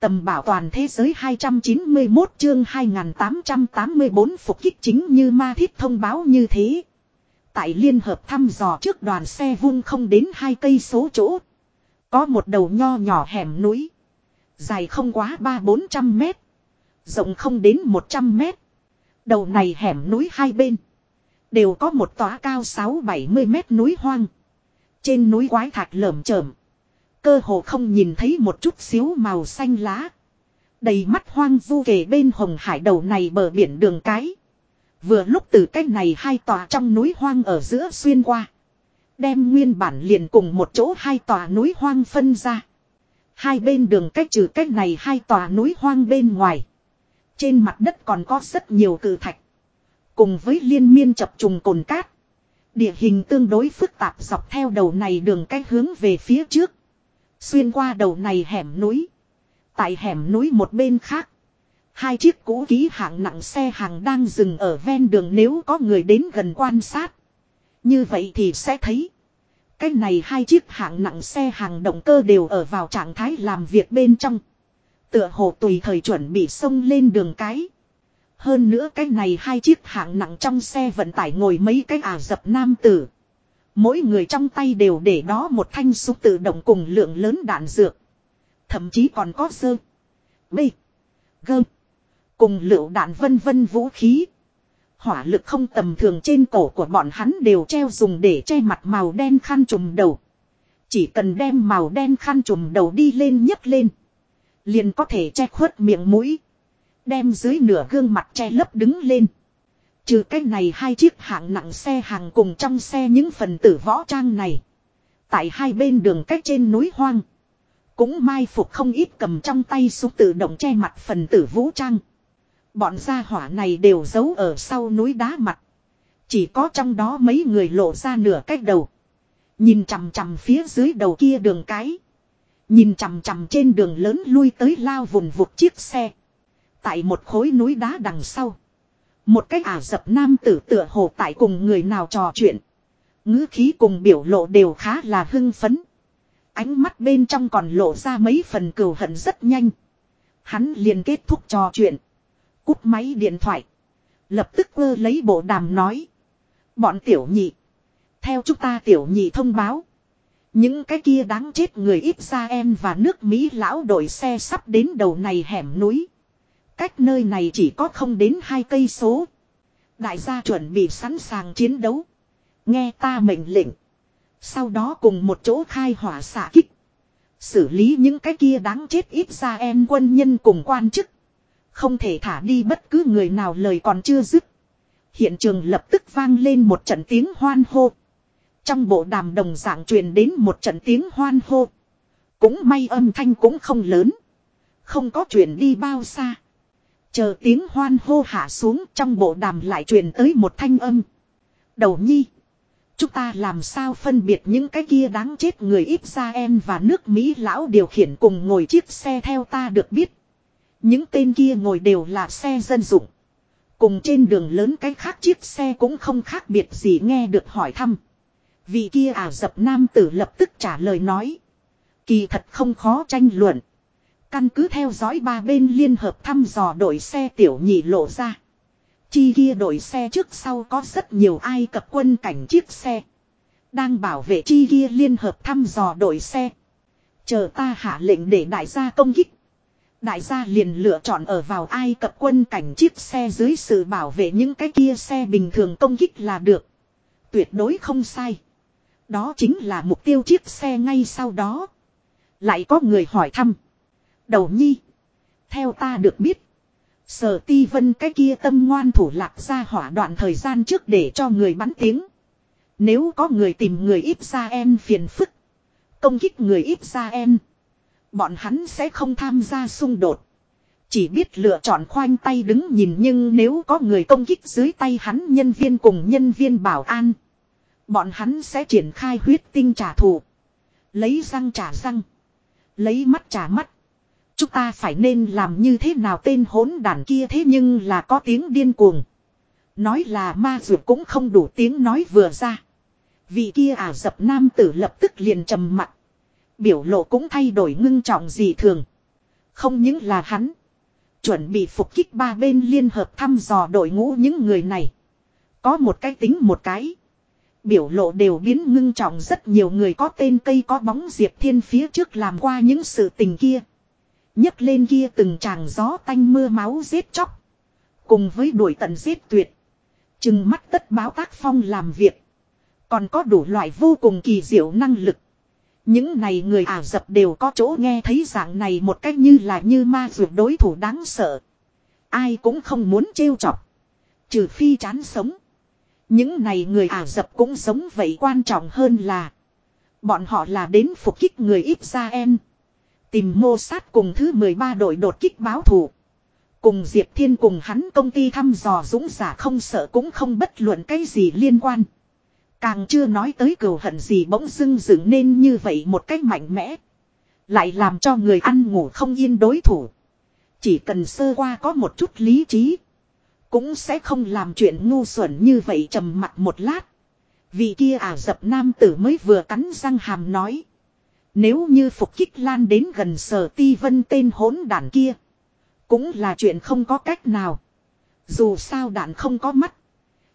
Tầm bảo toàn thế giới 291 chương 2884 phục kích chính như ma thiết thông báo như thế. Tại liên hợp thăm dò trước đoàn xe vung không đến hai cây số chỗ. Có một đầu nho nhỏ hẻm núi. Dài không quá 3-400 mét. Rộng không đến 100 mét. Đầu này hẻm núi hai bên. Đều có một tòa cao 6-70 mét núi hoang. Trên núi quái thạch lởm chởm Cơ hồ không nhìn thấy một chút xíu màu xanh lá. Đầy mắt hoang vu kề bên hồng hải đầu này bờ biển đường cái. Vừa lúc từ cái này hai tòa trong núi hoang ở giữa xuyên qua. Đem nguyên bản liền cùng một chỗ hai tòa núi hoang phân ra. Hai bên đường cách trừ cách này hai tòa núi hoang bên ngoài. Trên mặt đất còn có rất nhiều cử thạch. Cùng với liên miên chập trùng cồn cát. Địa hình tương đối phức tạp dọc theo đầu này đường cách hướng về phía trước. Xuyên qua đầu này hẻm núi. Tại hẻm núi một bên khác. Hai chiếc cũ ký hạng nặng xe hàng đang dừng ở ven đường nếu có người đến gần quan sát. Như vậy thì sẽ thấy. Cái này hai chiếc hạng nặng xe hàng động cơ đều ở vào trạng thái làm việc bên trong. Tựa hồ tùy thời chuẩn bị xông lên đường cái. Hơn nữa cái này hai chiếc hạng nặng trong xe vận tải ngồi mấy cái ả dập nam tử. Mỗi người trong tay đều để đó một thanh súng tự động cùng lượng lớn đạn dược. Thậm chí còn có sơ. Bê. Gơm. Cùng lựu đạn vân vân vũ khí. Hỏa lực không tầm thường trên cổ của bọn hắn đều treo dùng để che mặt màu đen khăn trùm đầu. Chỉ cần đem màu đen khăn trùm đầu đi lên nhấc lên. Liền có thể che khuất miệng mũi. Đem dưới nửa gương mặt che lấp đứng lên. Trừ cái này hai chiếc hạng nặng xe hàng cùng trong xe những phần tử võ trang này. Tại hai bên đường cách trên núi hoang. Cũng mai phục không ít cầm trong tay súng tự động che mặt phần tử vũ trang. Bọn gia hỏa này đều giấu ở sau núi đá mặt. Chỉ có trong đó mấy người lộ ra nửa cách đầu. Nhìn chằm chằm phía dưới đầu kia đường cái. Nhìn chằm chằm trên đường lớn lui tới lao vùng vụt chiếc xe. Tại một khối núi đá đằng sau. Một cách ả dập nam tử tựa hồ tại cùng người nào trò chuyện. ngữ khí cùng biểu lộ đều khá là hưng phấn. Ánh mắt bên trong còn lộ ra mấy phần cừu hận rất nhanh. Hắn liền kết thúc trò chuyện. Cúp máy điện thoại. Lập tức ơ lấy bộ đàm nói. Bọn tiểu nhị. Theo chúng ta tiểu nhị thông báo. Những cái kia đáng chết người ít ra em và nước Mỹ lão đội xe sắp đến đầu này hẻm núi. Cách nơi này chỉ có không đến hai cây số. Đại gia chuẩn bị sẵn sàng chiến đấu. Nghe ta mệnh lệnh. Sau đó cùng một chỗ khai hỏa xạ kích. Xử lý những cái kia đáng chết ít ra em quân nhân cùng quan chức. Không thể thả đi bất cứ người nào lời còn chưa dứt. Hiện trường lập tức vang lên một trận tiếng hoan hô. Trong bộ đàm đồng dạng truyền đến một trận tiếng hoan hô. Cũng may âm thanh cũng không lớn. Không có truyền đi bao xa. Chờ tiếng hoan hô hạ xuống trong bộ đàm lại truyền tới một thanh âm. Đầu nhi. Chúng ta làm sao phân biệt những cái kia đáng chết người ít ra em và nước Mỹ lão điều khiển cùng ngồi chiếc xe theo ta được biết. Những tên kia ngồi đều là xe dân dụng. Cùng trên đường lớn cái khác chiếc xe cũng không khác biệt gì nghe được hỏi thăm. Vị kia ả dập nam tử lập tức trả lời nói. Kỳ thật không khó tranh luận. Căn cứ theo dõi ba bên liên hợp thăm dò đội xe tiểu nhị lộ ra. Chi kia đội xe trước sau có rất nhiều ai cập quân cảnh chiếc xe. Đang bảo vệ chi kia liên hợp thăm dò đội xe. Chờ ta hạ lệnh để đại gia công kích. Đại gia liền lựa chọn ở vào ai cập quân cảnh chiếc xe dưới sự bảo vệ những cái kia xe bình thường công kích là được. Tuyệt đối không sai. Đó chính là mục tiêu chiếc xe ngay sau đó. Lại có người hỏi thăm. Đầu nhi. Theo ta được biết. Sở ti vân cái kia tâm ngoan thủ lạc ra hỏa đoạn thời gian trước để cho người bắn tiếng. Nếu có người tìm người ít ra em phiền phức. Công kích người ít ra em. Bọn hắn sẽ không tham gia xung đột. Chỉ biết lựa chọn khoanh tay đứng nhìn nhưng nếu có người công kích dưới tay hắn nhân viên cùng nhân viên bảo an. Bọn hắn sẽ triển khai huyết tinh trả thù. Lấy răng trả răng. Lấy mắt trả mắt. Chúng ta phải nên làm như thế nào tên hỗn đàn kia thế nhưng là có tiếng điên cuồng. Nói là ma dược cũng không đủ tiếng nói vừa ra. Vị kia ả dập nam tử lập tức liền trầm mặt. Biểu lộ cũng thay đổi ngưng trọng gì thường. Không những là hắn. Chuẩn bị phục kích ba bên liên hợp thăm dò đội ngũ những người này. Có một cái tính một cái. Biểu lộ đều biến ngưng trọng rất nhiều người có tên cây có bóng Diệp Thiên phía trước làm qua những sự tình kia nhấc lên kia từng tràng gió tanh mưa máu giết chóc. Cùng với đuổi tận giết tuyệt. Chừng mắt tất báo tác phong làm việc. Còn có đủ loại vô cùng kỳ diệu năng lực. Những này người Ả Rập đều có chỗ nghe thấy dạng này một cách như là như ma dược đối thủ đáng sợ. Ai cũng không muốn trêu chọc. Trừ phi chán sống. Những này người Ả Rập cũng sống vậy quan trọng hơn là. Bọn họ là đến phục kích người Israel. Tìm mô sát cùng thứ 13 đội đột kích báo thù. Cùng Diệp Thiên cùng hắn công ty thăm dò dũng giả không sợ cũng không bất luận cái gì liên quan. Càng chưa nói tới cừu hận gì bỗng dưng dựng nên như vậy một cách mạnh mẽ. Lại làm cho người ăn ngủ không yên đối thủ. Chỉ cần sơ qua có một chút lý trí. Cũng sẽ không làm chuyện ngu xuẩn như vậy trầm mặt một lát. Vì kia ả dập nam tử mới vừa cắn răng hàm nói. Nếu như phục kích lan đến gần sở ti vân tên hỗn đàn kia. Cũng là chuyện không có cách nào. Dù sao đạn không có mắt.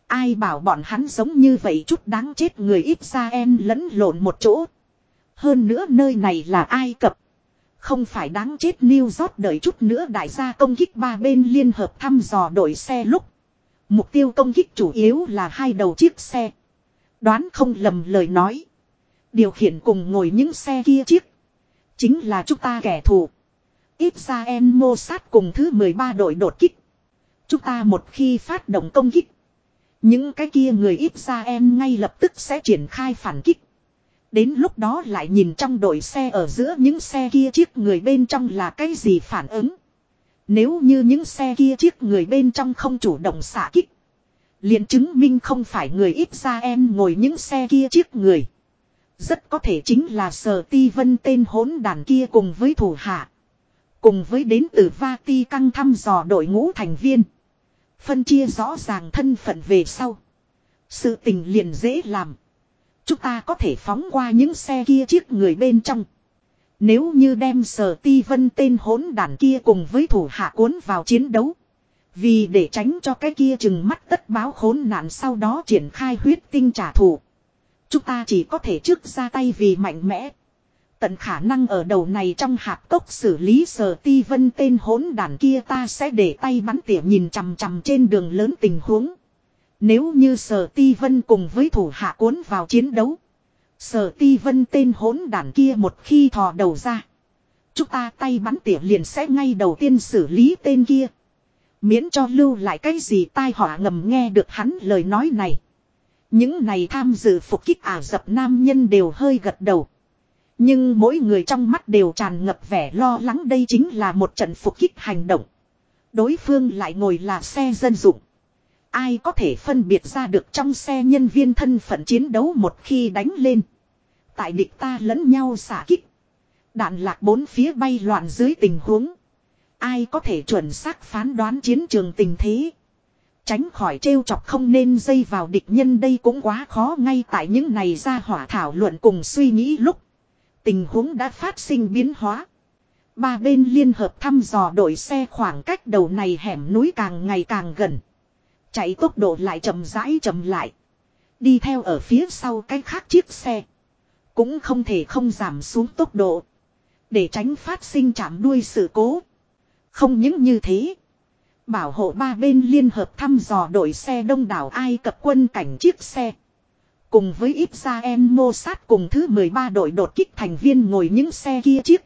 Ai bảo bọn hắn giống như vậy chút đáng chết người ít ra em lẫn lộn một chỗ. Hơn nữa nơi này là Ai Cập. Không phải đáng chết New York đợi chút nữa đại gia công kích ba bên liên hợp thăm dò đội xe lúc. Mục tiêu công kích chủ yếu là hai đầu chiếc xe. Đoán không lầm lời nói. Điều khiển cùng ngồi những xe kia chiếc. Chính là chúng ta kẻ thù. Ít ra em mô sát cùng thứ 13 đội đột kích. Chúng ta một khi phát động công kích. Những cái kia người ít ra em ngay lập tức sẽ triển khai phản kích. Đến lúc đó lại nhìn trong đội xe ở giữa những xe kia chiếc người bên trong là cái gì phản ứng. Nếu như những xe kia chiếc người bên trong không chủ động xả kích. liền chứng minh không phải người ít ra em ngồi những xe kia chiếc người. Rất có thể chính là sở ti vân tên hỗn đàn kia cùng với thủ hạ. Cùng với đến từ Va Ti căng thăm dò đội ngũ thành viên. Phân chia rõ ràng thân phận về sau. Sự tình liền dễ làm. Chúng ta có thể phóng qua những xe kia chiếc người bên trong. Nếu như đem sở ti vân tên hỗn đàn kia cùng với thủ hạ cuốn vào chiến đấu. Vì để tránh cho cái kia chừng mắt tất báo khốn nạn sau đó triển khai huyết tinh trả thù. Chúng ta chỉ có thể trước ra tay vì mạnh mẽ. Tận khả năng ở đầu này trong hạp cốc xử lý sở ti vân tên hỗn đàn kia ta sẽ để tay bắn tỉa nhìn chằm chằm trên đường lớn tình huống. Nếu như sở ti vân cùng với thủ hạ cuốn vào chiến đấu. Sở ti vân tên hỗn đàn kia một khi thò đầu ra. Chúng ta tay bắn tỉa liền sẽ ngay đầu tiên xử lý tên kia. Miễn cho lưu lại cái gì tai họa ngầm nghe được hắn lời nói này. Những này tham dự phục kích ả dập nam nhân đều hơi gật đầu. Nhưng mỗi người trong mắt đều tràn ngập vẻ lo lắng đây chính là một trận phục kích hành động. Đối phương lại ngồi là xe dân dụng. Ai có thể phân biệt ra được trong xe nhân viên thân phận chiến đấu một khi đánh lên. Tại địch ta lẫn nhau xả kích. Đạn lạc bốn phía bay loạn dưới tình huống. Ai có thể chuẩn xác phán đoán chiến trường tình thế. Tránh khỏi trêu chọc không nên dây vào địch nhân đây cũng quá khó ngay tại những này ra hỏa thảo luận cùng suy nghĩ lúc. Tình huống đã phát sinh biến hóa. Ba bên liên hợp thăm dò đội xe khoảng cách đầu này hẻm núi càng ngày càng gần. Chạy tốc độ lại chậm rãi chậm lại. Đi theo ở phía sau cái khác chiếc xe. Cũng không thể không giảm xuống tốc độ. Để tránh phát sinh chạm đuôi sự cố. Không những như thế. Bảo hộ ba bên liên hợp thăm dò đội xe đông đảo Ai Cập quân cảnh chiếc xe. Cùng với Israel sát cùng thứ 13 đội đột kích thành viên ngồi những xe kia chiếc.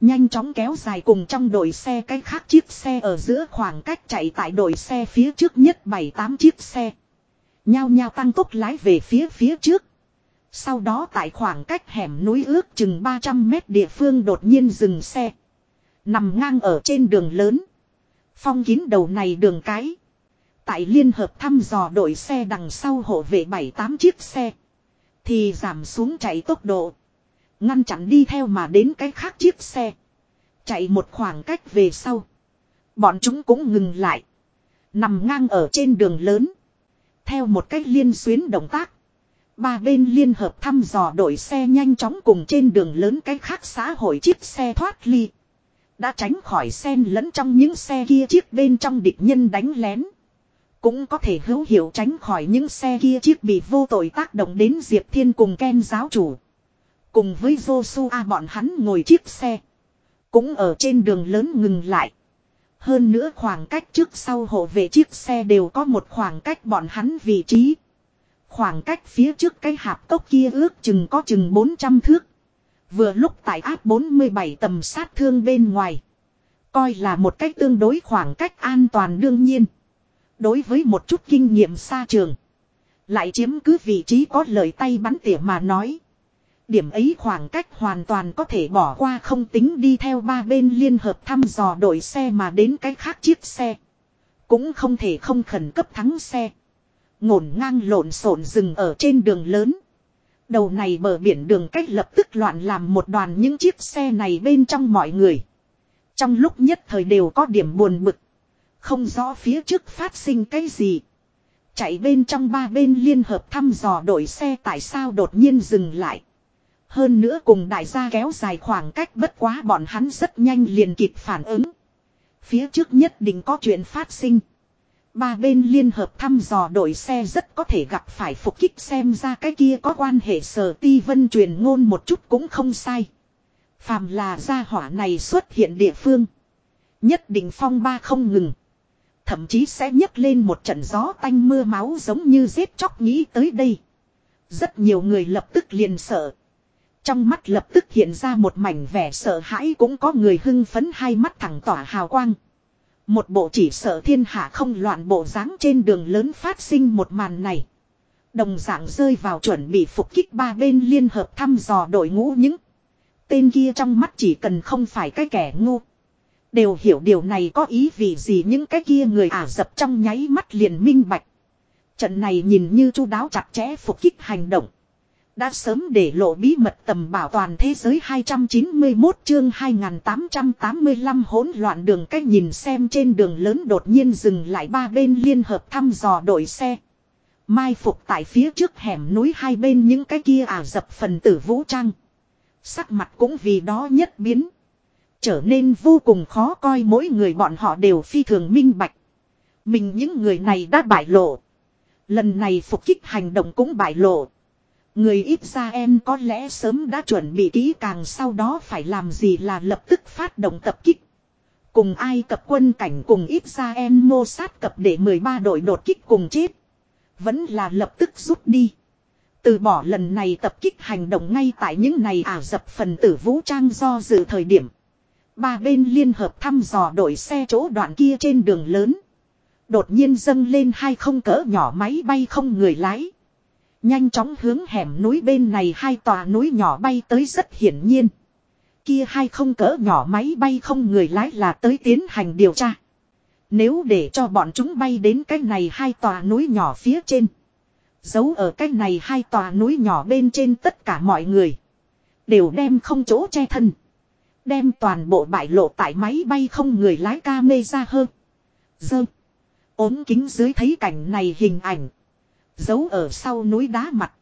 Nhanh chóng kéo dài cùng trong đội xe cái khác chiếc xe ở giữa khoảng cách chạy tại đội xe phía trước nhất 7-8 chiếc xe. Nhao nhao tăng tốc lái về phía phía trước. Sau đó tại khoảng cách hẻm núi ước chừng 300 mét địa phương đột nhiên dừng xe. Nằm ngang ở trên đường lớn. Phong kín đầu này đường cái. Tại liên hợp thăm dò đội xe đằng sau hộ vệ 7-8 chiếc xe. Thì giảm xuống chạy tốc độ. Ngăn chặn đi theo mà đến cái khác chiếc xe. Chạy một khoảng cách về sau. Bọn chúng cũng ngừng lại. Nằm ngang ở trên đường lớn. Theo một cách liên xuyến động tác. Ba bên liên hợp thăm dò đội xe nhanh chóng cùng trên đường lớn cái khác xã hội chiếc xe thoát ly. Đã tránh khỏi sen lẫn trong những xe kia chiếc bên trong địch nhân đánh lén. Cũng có thể hữu hiệu tránh khỏi những xe kia chiếc bị vô tội tác động đến Diệp Thiên cùng Ken giáo chủ. Cùng với Joshua, bọn hắn ngồi chiếc xe. Cũng ở trên đường lớn ngừng lại. Hơn nữa khoảng cách trước sau hộ vệ chiếc xe đều có một khoảng cách bọn hắn vị trí. Khoảng cách phía trước cái hạp cốc kia ước chừng có chừng 400 thước. Vừa lúc tại áp 47 tầm sát thương bên ngoài. Coi là một cách tương đối khoảng cách an toàn đương nhiên. Đối với một chút kinh nghiệm xa trường. Lại chiếm cứ vị trí có lời tay bắn tỉa mà nói. Điểm ấy khoảng cách hoàn toàn có thể bỏ qua không tính đi theo ba bên liên hợp thăm dò đội xe mà đến cái khác chiếc xe. Cũng không thể không khẩn cấp thắng xe. Ngổn ngang lộn xộn dừng ở trên đường lớn. Đầu này bờ biển đường cách lập tức loạn làm một đoàn những chiếc xe này bên trong mọi người. Trong lúc nhất thời đều có điểm buồn bực. Không rõ phía trước phát sinh cái gì. Chạy bên trong ba bên liên hợp thăm dò đội xe tại sao đột nhiên dừng lại. Hơn nữa cùng đại gia kéo dài khoảng cách bất quá bọn hắn rất nhanh liền kịp phản ứng. Phía trước nhất định có chuyện phát sinh. Ba bên liên hợp thăm dò đội xe rất có thể gặp phải phục kích xem ra cái kia có quan hệ sở ti vân truyền ngôn một chút cũng không sai. Phàm là gia hỏa này xuất hiện địa phương. Nhất định phong ba không ngừng. Thậm chí sẽ nhấc lên một trận gió tanh mưa máu giống như giết chóc nghĩ tới đây. Rất nhiều người lập tức liền sợ. Trong mắt lập tức hiện ra một mảnh vẻ sợ hãi cũng có người hưng phấn hai mắt thẳng tỏa hào quang. Một bộ chỉ sợ thiên hạ không loạn bộ dáng trên đường lớn phát sinh một màn này. Đồng dạng rơi vào chuẩn bị phục kích ba bên liên hợp thăm dò đội ngũ những tên kia trong mắt chỉ cần không phải cái kẻ ngu. Đều hiểu điều này có ý vì gì những cái kia người ả dập trong nháy mắt liền minh bạch. Trận này nhìn như chu đáo chặt chẽ phục kích hành động. Đã sớm để lộ bí mật tầm bảo toàn thế giới 291 chương 2885 hỗn loạn đường cách nhìn xem trên đường lớn đột nhiên dừng lại ba bên liên hợp thăm dò đội xe. Mai phục tại phía trước hẻm núi hai bên những cái kia ả dập phần tử vũ trang. Sắc mặt cũng vì đó nhất biến. Trở nên vô cùng khó coi mỗi người bọn họ đều phi thường minh bạch. Mình những người này đã bại lộ. Lần này phục kích hành động cũng bại lộ. Người ít ra em có lẽ sớm đã chuẩn bị kỹ càng sau đó phải làm gì là lập tức phát động tập kích. Cùng ai cập quân cảnh cùng ít ra em mô sát cập để 13 đội đột kích cùng chết. Vẫn là lập tức rút đi. Từ bỏ lần này tập kích hành động ngay tại những này ả dập phần tử vũ trang do dự thời điểm. Ba bên liên hợp thăm dò đội xe chỗ đoạn kia trên đường lớn. Đột nhiên dâng lên hai không cỡ nhỏ máy bay không người lái. Nhanh chóng hướng hẻm núi bên này hai tòa núi nhỏ bay tới rất hiển nhiên. Kia hai không cỡ nhỏ máy bay không người lái là tới tiến hành điều tra. Nếu để cho bọn chúng bay đến cái này hai tòa núi nhỏ phía trên. Giấu ở cái này hai tòa núi nhỏ bên trên tất cả mọi người. Đều đem không chỗ che thân. Đem toàn bộ bại lộ tại máy bay không người lái ca mê ra hơn. Dơ. ốm kính dưới thấy cảnh này hình ảnh. Giấu ở sau núi đá mặt.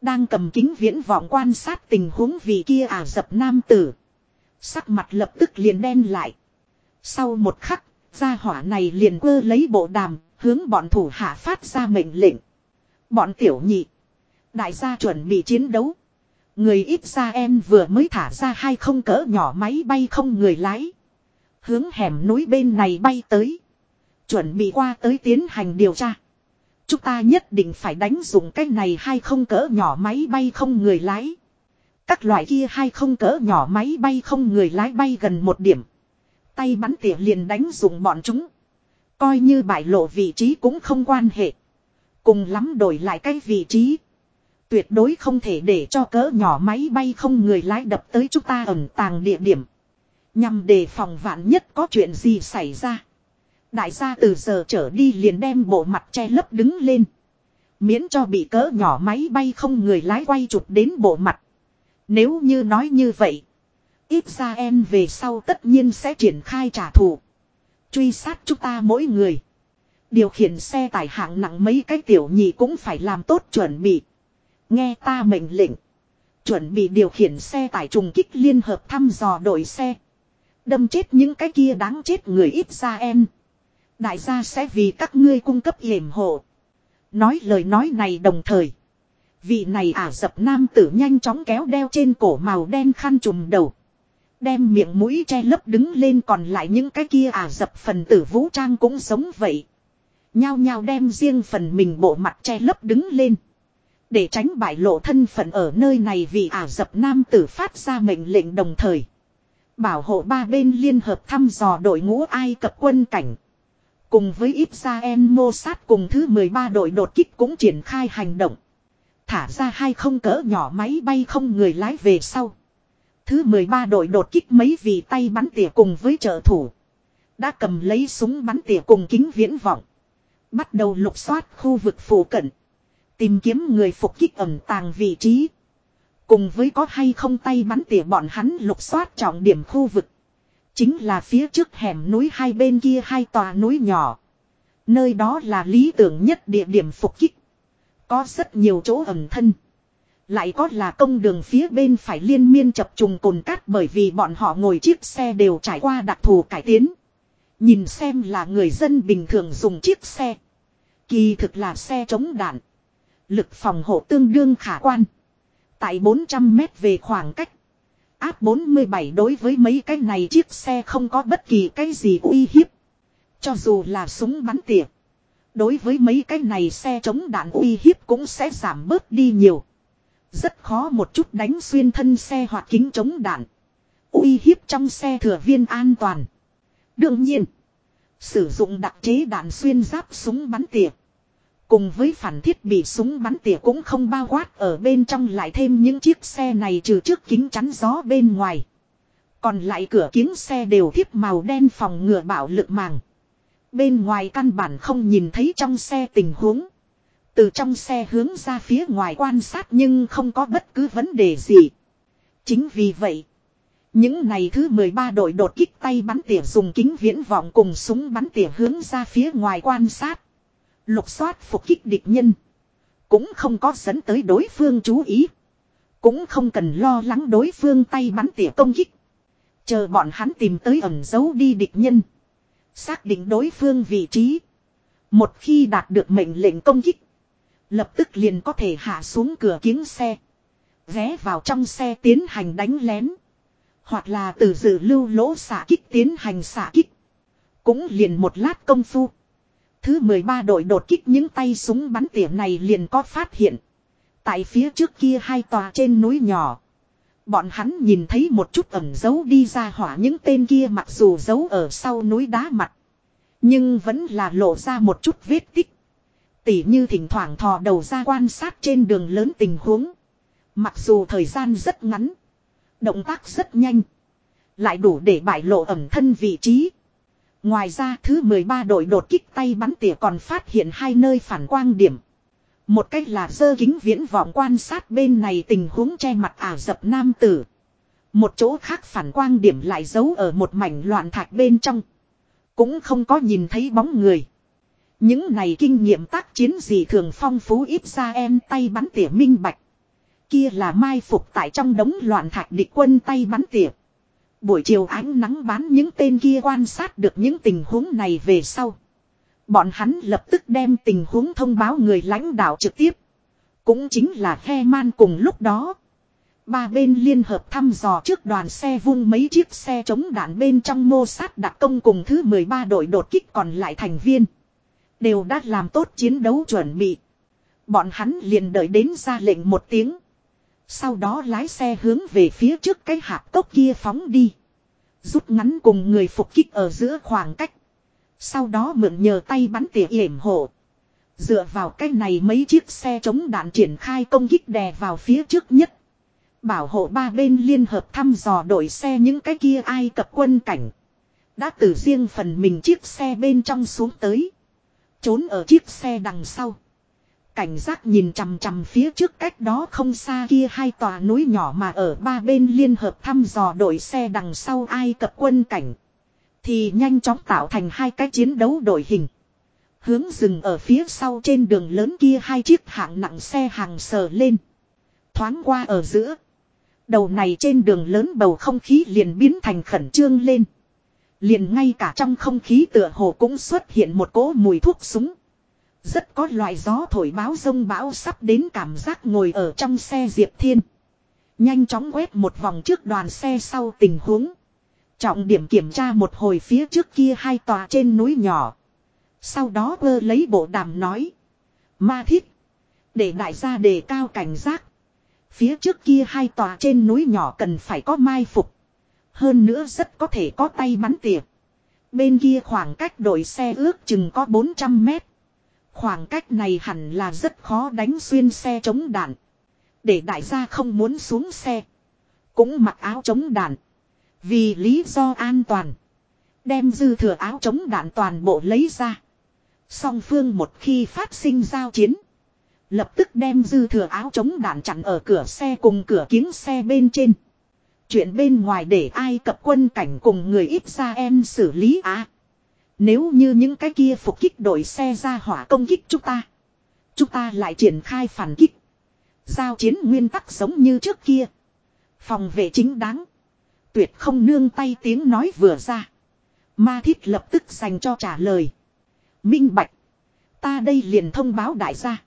Đang cầm kính viễn vọng quan sát tình huống vị kia ả dập nam tử. Sắc mặt lập tức liền đen lại. Sau một khắc, gia hỏa này liền quơ lấy bộ đàm, hướng bọn thủ hạ phát ra mệnh lệnh. Bọn tiểu nhị. Đại gia chuẩn bị chiến đấu. Người ít ra em vừa mới thả ra hai không cỡ nhỏ máy bay không người lái. Hướng hẻm núi bên này bay tới. Chuẩn bị qua tới tiến hành điều tra. Chúng ta nhất định phải đánh dùng cái này hay không cỡ nhỏ máy bay không người lái. Các loại kia hay không cỡ nhỏ máy bay không người lái bay gần một điểm. Tay bắn tỉa liền đánh dùng bọn chúng. Coi như bại lộ vị trí cũng không quan hệ. Cùng lắm đổi lại cái vị trí. Tuyệt đối không thể để cho cỡ nhỏ máy bay không người lái đập tới chúng ta ẩn tàng địa điểm. Nhằm đề phòng vạn nhất có chuyện gì xảy ra. Đại gia từ giờ trở đi liền đem bộ mặt che lấp đứng lên. Miễn cho bị cỡ nhỏ máy bay không người lái quay chụp đến bộ mặt. Nếu như nói như vậy. Ít ra em về sau tất nhiên sẽ triển khai trả thù. Truy sát chúng ta mỗi người. Điều khiển xe tải hạng nặng mấy cái tiểu nhị cũng phải làm tốt chuẩn bị. Nghe ta mệnh lệnh. Chuẩn bị điều khiển xe tải trùng kích liên hợp thăm dò đội xe. Đâm chết những cái kia đáng chết người ít ra em. Đại gia sẽ vì các ngươi cung cấp yểm hộ. Nói lời nói này đồng thời. Vị này ả dập nam tử nhanh chóng kéo đeo trên cổ màu đen khăn trùm đầu. Đem miệng mũi che lấp đứng lên còn lại những cái kia ả dập phần tử vũ trang cũng giống vậy. Nhao nhao đem riêng phần mình bộ mặt che lấp đứng lên. Để tránh bại lộ thân phận ở nơi này vì ả dập nam tử phát ra mệnh lệnh đồng thời. Bảo hộ ba bên liên hợp thăm dò đội ngũ Ai Cập quân cảnh. Cùng với Israel sát cùng thứ 13 đội đột kích cũng triển khai hành động. Thả ra hai không cỡ nhỏ máy bay không người lái về sau. Thứ 13 đội đột kích mấy vị tay bắn tỉa cùng với trợ thủ. Đã cầm lấy súng bắn tỉa cùng kính viễn vọng. Bắt đầu lục soát khu vực phụ cận. Tìm kiếm người phục kích ẩn tàng vị trí. Cùng với có hay không tay bắn tỉa bọn hắn lục soát trọng điểm khu vực. Chính là phía trước hẻm núi hai bên kia hai tòa núi nhỏ. Nơi đó là lý tưởng nhất địa điểm phục kích. Có rất nhiều chỗ ẩn thân. Lại có là công đường phía bên phải liên miên chập trùng cồn cát bởi vì bọn họ ngồi chiếc xe đều trải qua đặc thù cải tiến. Nhìn xem là người dân bình thường dùng chiếc xe. Kỳ thực là xe chống đạn. Lực phòng hộ tương đương khả quan. Tại 400 mét về khoảng cách. Áp 47 đối với mấy cái này chiếc xe không có bất kỳ cái gì uy hiếp. Cho dù là súng bắn tỉa. Đối với mấy cái này xe chống đạn uy hiếp cũng sẽ giảm bớt đi nhiều. Rất khó một chút đánh xuyên thân xe hoặc kính chống đạn. uy hiếp trong xe thừa viên an toàn. Đương nhiên. Sử dụng đặc chế đạn xuyên giáp súng bắn tỉa. Cùng với phản thiết bị súng bắn tỉa cũng không bao quát ở bên trong lại thêm những chiếc xe này trừ trước kính chắn gió bên ngoài. Còn lại cửa kính xe đều thiếp màu đen phòng ngừa bạo lực màng. Bên ngoài căn bản không nhìn thấy trong xe tình huống. Từ trong xe hướng ra phía ngoài quan sát nhưng không có bất cứ vấn đề gì. Chính vì vậy, những này thứ 13 đội đột kích tay bắn tỉa dùng kính viễn vọng cùng súng bắn tỉa hướng ra phía ngoài quan sát. Lục soát phục kích địch nhân. Cũng không có dẫn tới đối phương chú ý. Cũng không cần lo lắng đối phương tay bắn tỉa công kích. Chờ bọn hắn tìm tới ẩn giấu đi địch nhân. Xác định đối phương vị trí. Một khi đạt được mệnh lệnh công kích. Lập tức liền có thể hạ xuống cửa kính xe. Ghé vào trong xe tiến hành đánh lén. Hoặc là từ dự lưu lỗ xả kích tiến hành xả kích. Cũng liền một lát công phu. Thứ 13 đội đột kích những tay súng bắn tỉa này liền có phát hiện. Tại phía trước kia hai tòa trên núi nhỏ. Bọn hắn nhìn thấy một chút ẩn dấu đi ra hỏa những tên kia mặc dù giấu ở sau núi đá mặt. Nhưng vẫn là lộ ra một chút vết tích. Tỉ như thỉnh thoảng thò đầu ra quan sát trên đường lớn tình huống. Mặc dù thời gian rất ngắn. Động tác rất nhanh. Lại đủ để bại lộ ẩm thân vị trí. Ngoài ra thứ 13 đội đột kích tay bắn tỉa còn phát hiện hai nơi phản quang điểm. Một cách là dơ kính viễn vọng quan sát bên này tình huống che mặt ả dập nam tử. Một chỗ khác phản quang điểm lại giấu ở một mảnh loạn thạch bên trong. Cũng không có nhìn thấy bóng người. Những này kinh nghiệm tác chiến gì thường phong phú ít ra em tay bắn tỉa minh bạch. Kia là mai phục tại trong đống loạn thạch địch quân tay bắn tỉa. Buổi chiều ánh nắng bán những tên kia quan sát được những tình huống này về sau. Bọn hắn lập tức đem tình huống thông báo người lãnh đạo trực tiếp. Cũng chính là He Man cùng lúc đó. Ba bên liên hợp thăm dò trước đoàn xe vung mấy chiếc xe chống đạn bên trong mô sát đặc công cùng thứ 13 đội đột kích còn lại thành viên. Đều đã làm tốt chiến đấu chuẩn bị. Bọn hắn liền đợi đến ra lệnh một tiếng. Sau đó lái xe hướng về phía trước cái hạp cốc kia phóng đi. Rút ngắn cùng người phục kích ở giữa khoảng cách. Sau đó mượn nhờ tay bắn tỉa yểm hộ. Dựa vào cái này mấy chiếc xe chống đạn triển khai công kích đè vào phía trước nhất. Bảo hộ ba bên liên hợp thăm dò đội xe những cái kia ai cập quân cảnh. Đã từ riêng phần mình chiếc xe bên trong xuống tới. Trốn ở chiếc xe đằng sau. Cảnh giác nhìn chằm chằm phía trước cách đó không xa kia hai tòa núi nhỏ mà ở ba bên liên hợp thăm dò đội xe đằng sau ai cập quân cảnh. Thì nhanh chóng tạo thành hai cái chiến đấu đội hình. Hướng dừng ở phía sau trên đường lớn kia hai chiếc hạng nặng xe hàng sờ lên. Thoáng qua ở giữa. Đầu này trên đường lớn bầu không khí liền biến thành khẩn trương lên. Liền ngay cả trong không khí tựa hồ cũng xuất hiện một cỗ mùi thuốc súng. Rất có loại gió thổi báo rông bão sắp đến cảm giác ngồi ở trong xe Diệp Thiên. Nhanh chóng quét một vòng trước đoàn xe sau tình huống. Trọng điểm kiểm tra một hồi phía trước kia hai tòa trên núi nhỏ. Sau đó vơ lấy bộ đàm nói. Ma thiết. Để đại gia đề cao cảnh giác. Phía trước kia hai tòa trên núi nhỏ cần phải có mai phục. Hơn nữa rất có thể có tay bắn tỉa. Bên kia khoảng cách đội xe ước chừng có 400 mét. Khoảng cách này hẳn là rất khó đánh xuyên xe chống đạn. Để đại gia không muốn xuống xe. Cũng mặc áo chống đạn. Vì lý do an toàn. Đem dư thừa áo chống đạn toàn bộ lấy ra. Song phương một khi phát sinh giao chiến. Lập tức đem dư thừa áo chống đạn chặn ở cửa xe cùng cửa kính xe bên trên. Chuyện bên ngoài để ai cập quân cảnh cùng người ít ra em xử lý á nếu như những cái kia phục kích đội xe ra hỏa công kích chúng ta. Chúng ta lại triển khai phản kích. Giao chiến nguyên tắc giống như trước kia. Phòng vệ chính đáng. Tuyệt không nương tay tiếng nói vừa ra. Ma thiết lập tức dành cho trả lời. Minh bạch. Ta đây liền thông báo đại gia.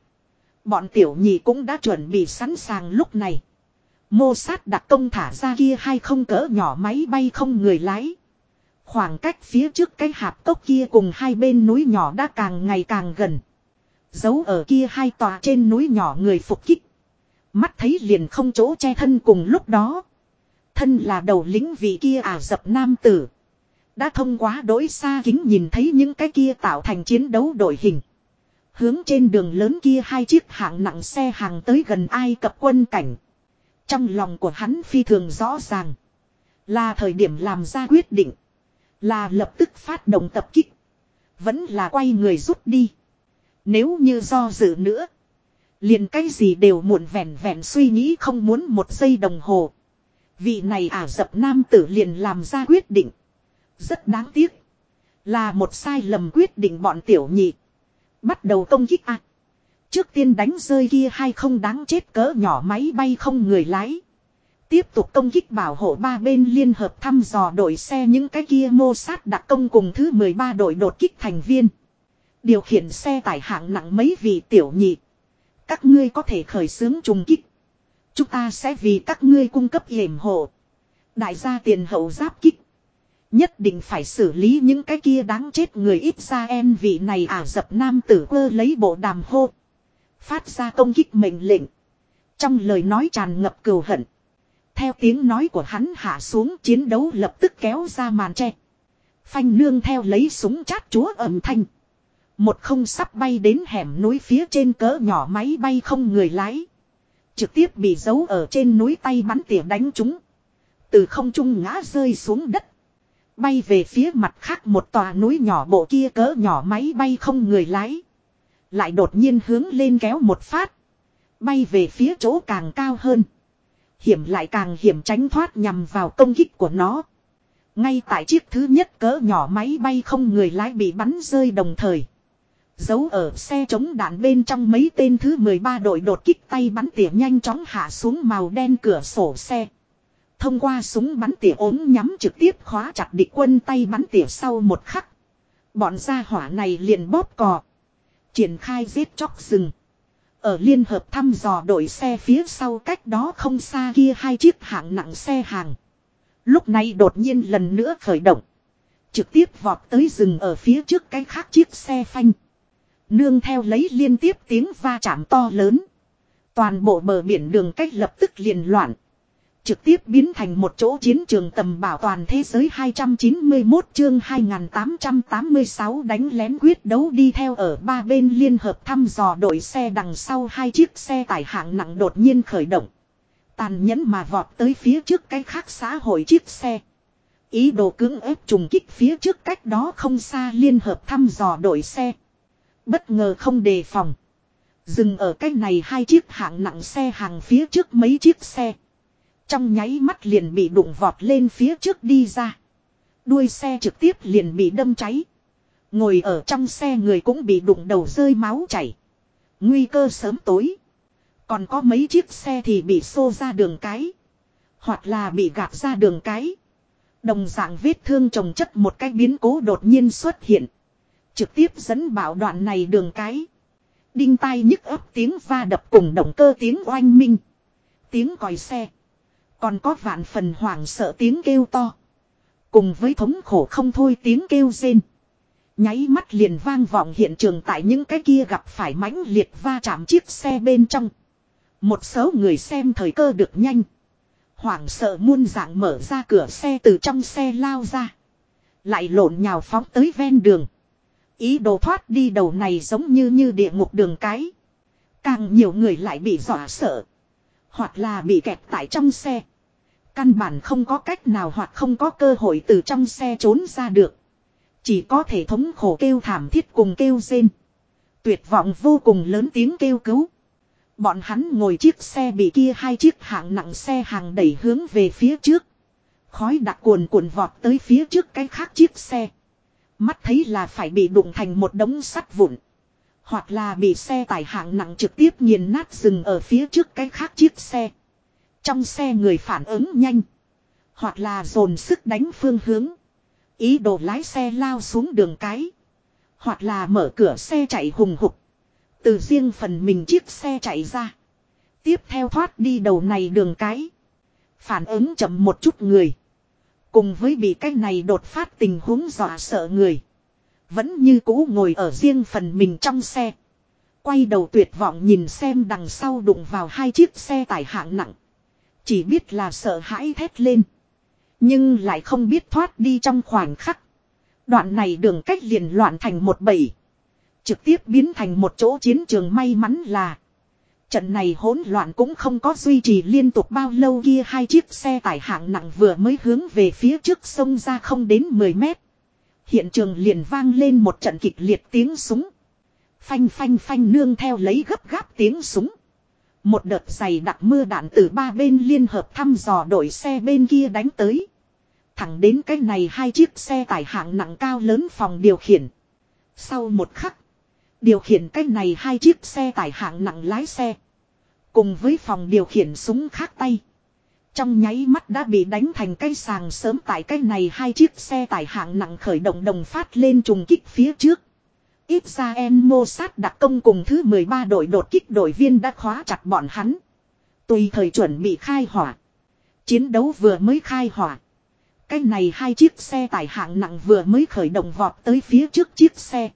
Bọn tiểu nhị cũng đã chuẩn bị sẵn sàng lúc này. Mô sát đặc công thả ra kia hay không cỡ nhỏ máy bay không người lái. Khoảng cách phía trước cái hạp cốc kia cùng hai bên núi nhỏ đã càng ngày càng gần. Giấu ở kia hai tòa trên núi nhỏ người phục kích. Mắt thấy liền không chỗ che thân cùng lúc đó. Thân là đầu lính vị kia ả dập nam tử. Đã thông quá đối xa kính nhìn thấy những cái kia tạo thành chiến đấu đội hình. Hướng trên đường lớn kia hai chiếc hạng nặng xe hàng tới gần Ai Cập quân cảnh. Trong lòng của hắn phi thường rõ ràng. Là thời điểm làm ra quyết định. Là lập tức phát động tập kích. Vẫn là quay người rút đi. Nếu như do dự nữa. Liền cái gì đều muộn vẹn vẹn suy nghĩ không muốn một giây đồng hồ. Vị này ả dập nam tử liền làm ra quyết định. Rất đáng tiếc. Là một sai lầm quyết định bọn tiểu nhị. Bắt đầu công kích ạ. Trước tiên đánh rơi kia hay không đáng chết cỡ nhỏ máy bay không người lái. Tiếp tục công kích bảo hộ ba bên liên hợp thăm dò đội xe những cái kia mô sát đặc công cùng thứ 13 đội đột kích thành viên. Điều khiển xe tải hạng nặng mấy vị tiểu nhị. Các ngươi có thể khởi xướng trùng kích. Chúng ta sẽ vì các ngươi cung cấp hiểm hộ. Đại gia tiền hậu giáp kích. Nhất định phải xử lý những cái kia đáng chết người ít ra em vị này ả dập nam tử quơ lấy bộ đàm hô. Phát ra công kích mệnh lệnh. Trong lời nói tràn ngập cừu hận. Theo tiếng nói của hắn hạ xuống chiến đấu lập tức kéo ra màn tre. Phanh nương theo lấy súng chát chúa ầm thanh. Một không sắp bay đến hẻm núi phía trên cỡ nhỏ máy bay không người lái. Trực tiếp bị giấu ở trên núi tay bắn tỉa đánh chúng. Từ không trung ngã rơi xuống đất. Bay về phía mặt khác một tòa núi nhỏ bộ kia cỡ nhỏ máy bay không người lái. Lại đột nhiên hướng lên kéo một phát. Bay về phía chỗ càng cao hơn. Hiểm lại càng hiểm tránh thoát nhằm vào công kích của nó. Ngay tại chiếc thứ nhất cỡ nhỏ máy bay không người lái bị bắn rơi đồng thời. Giấu ở xe chống đạn bên trong mấy tên thứ 13 đội đột kích tay bắn tỉa nhanh chóng hạ xuống màu đen cửa sổ xe. Thông qua súng bắn tỉa ốm nhắm trực tiếp khóa chặt địch quân tay bắn tỉa sau một khắc. Bọn gia hỏa này liền bóp cò. Triển khai giết chóc rừng. Ở liên hợp thăm dò đội xe phía sau cách đó không xa kia hai chiếc hạng nặng xe hàng. Lúc này đột nhiên lần nữa khởi động. Trực tiếp vọt tới rừng ở phía trước cái khác chiếc xe phanh. Nương theo lấy liên tiếp tiếng va chạm to lớn. Toàn bộ bờ biển đường cách lập tức liền loạn. Trực tiếp biến thành một chỗ chiến trường tầm bảo toàn thế giới 291 chương 2886 đánh lén quyết đấu đi theo ở ba bên liên hợp thăm dò đội xe đằng sau hai chiếc xe tải hạng nặng đột nhiên khởi động. Tàn nhẫn mà vọt tới phía trước cái khác xã hội chiếc xe. Ý đồ cưỡng ép trùng kích phía trước cách đó không xa liên hợp thăm dò đội xe. Bất ngờ không đề phòng. Dừng ở cách này hai chiếc hạng nặng xe hàng phía trước mấy chiếc xe. Trong nháy mắt liền bị đụng vọt lên phía trước đi ra. Đuôi xe trực tiếp liền bị đâm cháy. Ngồi ở trong xe người cũng bị đụng đầu rơi máu chảy. Nguy cơ sớm tối. Còn có mấy chiếc xe thì bị xô ra đường cái. Hoặc là bị gạt ra đường cái. Đồng dạng vết thương trồng chất một cái biến cố đột nhiên xuất hiện. Trực tiếp dẫn bảo đoạn này đường cái. Đinh tai nhức ấp tiếng va đập cùng động cơ tiếng oanh minh. Tiếng còi xe. Còn có vạn phần hoảng sợ tiếng kêu to. Cùng với thống khổ không thôi tiếng kêu rên. Nháy mắt liền vang vọng hiện trường tại những cái kia gặp phải mãnh liệt va chạm chiếc xe bên trong. Một số người xem thời cơ được nhanh. Hoảng sợ muôn dạng mở ra cửa xe từ trong xe lao ra. Lại lộn nhào phóng tới ven đường. Ý đồ thoát đi đầu này giống như như địa ngục đường cái. Càng nhiều người lại bị dọa sợ. Hoặc là bị kẹt tại trong xe. Căn bản không có cách nào hoặc không có cơ hội từ trong xe trốn ra được. Chỉ có thể thống khổ kêu thảm thiết cùng kêu rên. Tuyệt vọng vô cùng lớn tiếng kêu cứu. Bọn hắn ngồi chiếc xe bị kia hai chiếc hạng nặng xe hàng đẩy hướng về phía trước. Khói đặc cuồn cuộn vọt tới phía trước cái khác chiếc xe. Mắt thấy là phải bị đụng thành một đống sắt vụn. Hoặc là bị xe tải hạng nặng trực tiếp nghiền nát dừng ở phía trước cái khác chiếc xe. Trong xe người phản ứng nhanh. Hoặc là dồn sức đánh phương hướng. Ý đồ lái xe lao xuống đường cái. Hoặc là mở cửa xe chạy hùng hục. Từ riêng phần mình chiếc xe chạy ra. Tiếp theo thoát đi đầu này đường cái. Phản ứng chậm một chút người. Cùng với bị cái này đột phát tình huống dọa sợ người. Vẫn như cũ ngồi ở riêng phần mình trong xe. Quay đầu tuyệt vọng nhìn xem đằng sau đụng vào hai chiếc xe tải hạng nặng. Chỉ biết là sợ hãi thét lên. Nhưng lại không biết thoát đi trong khoảnh khắc. Đoạn này đường cách liền loạn thành một bầy. Trực tiếp biến thành một chỗ chiến trường may mắn là. Trận này hỗn loạn cũng không có duy trì liên tục bao lâu kia hai chiếc xe tải hạng nặng vừa mới hướng về phía trước sông ra không đến 10 mét. Hiện trường liền vang lên một trận kịch liệt tiếng súng. Phanh phanh phanh nương theo lấy gấp gáp tiếng súng. Một đợt dày đặc mưa đạn từ ba bên liên hợp thăm dò đội xe bên kia đánh tới. Thẳng đến cái này hai chiếc xe tải hạng nặng cao lớn phòng điều khiển. Sau một khắc. Điều khiển cái này hai chiếc xe tải hạng nặng lái xe. Cùng với phòng điều khiển súng khác tay. Trong nháy mắt đã bị đánh thành cây sàng sớm tại cái này hai chiếc xe tải hạng nặng khởi động đồng phát lên trùng kích phía trước. Ít ra mô sát đặc công cùng thứ 13 đội đột kích đội viên đã khóa chặt bọn hắn. Tùy thời chuẩn bị khai hỏa. Chiến đấu vừa mới khai hỏa. Cái này hai chiếc xe tải hạng nặng vừa mới khởi động vọt tới phía trước chiếc xe.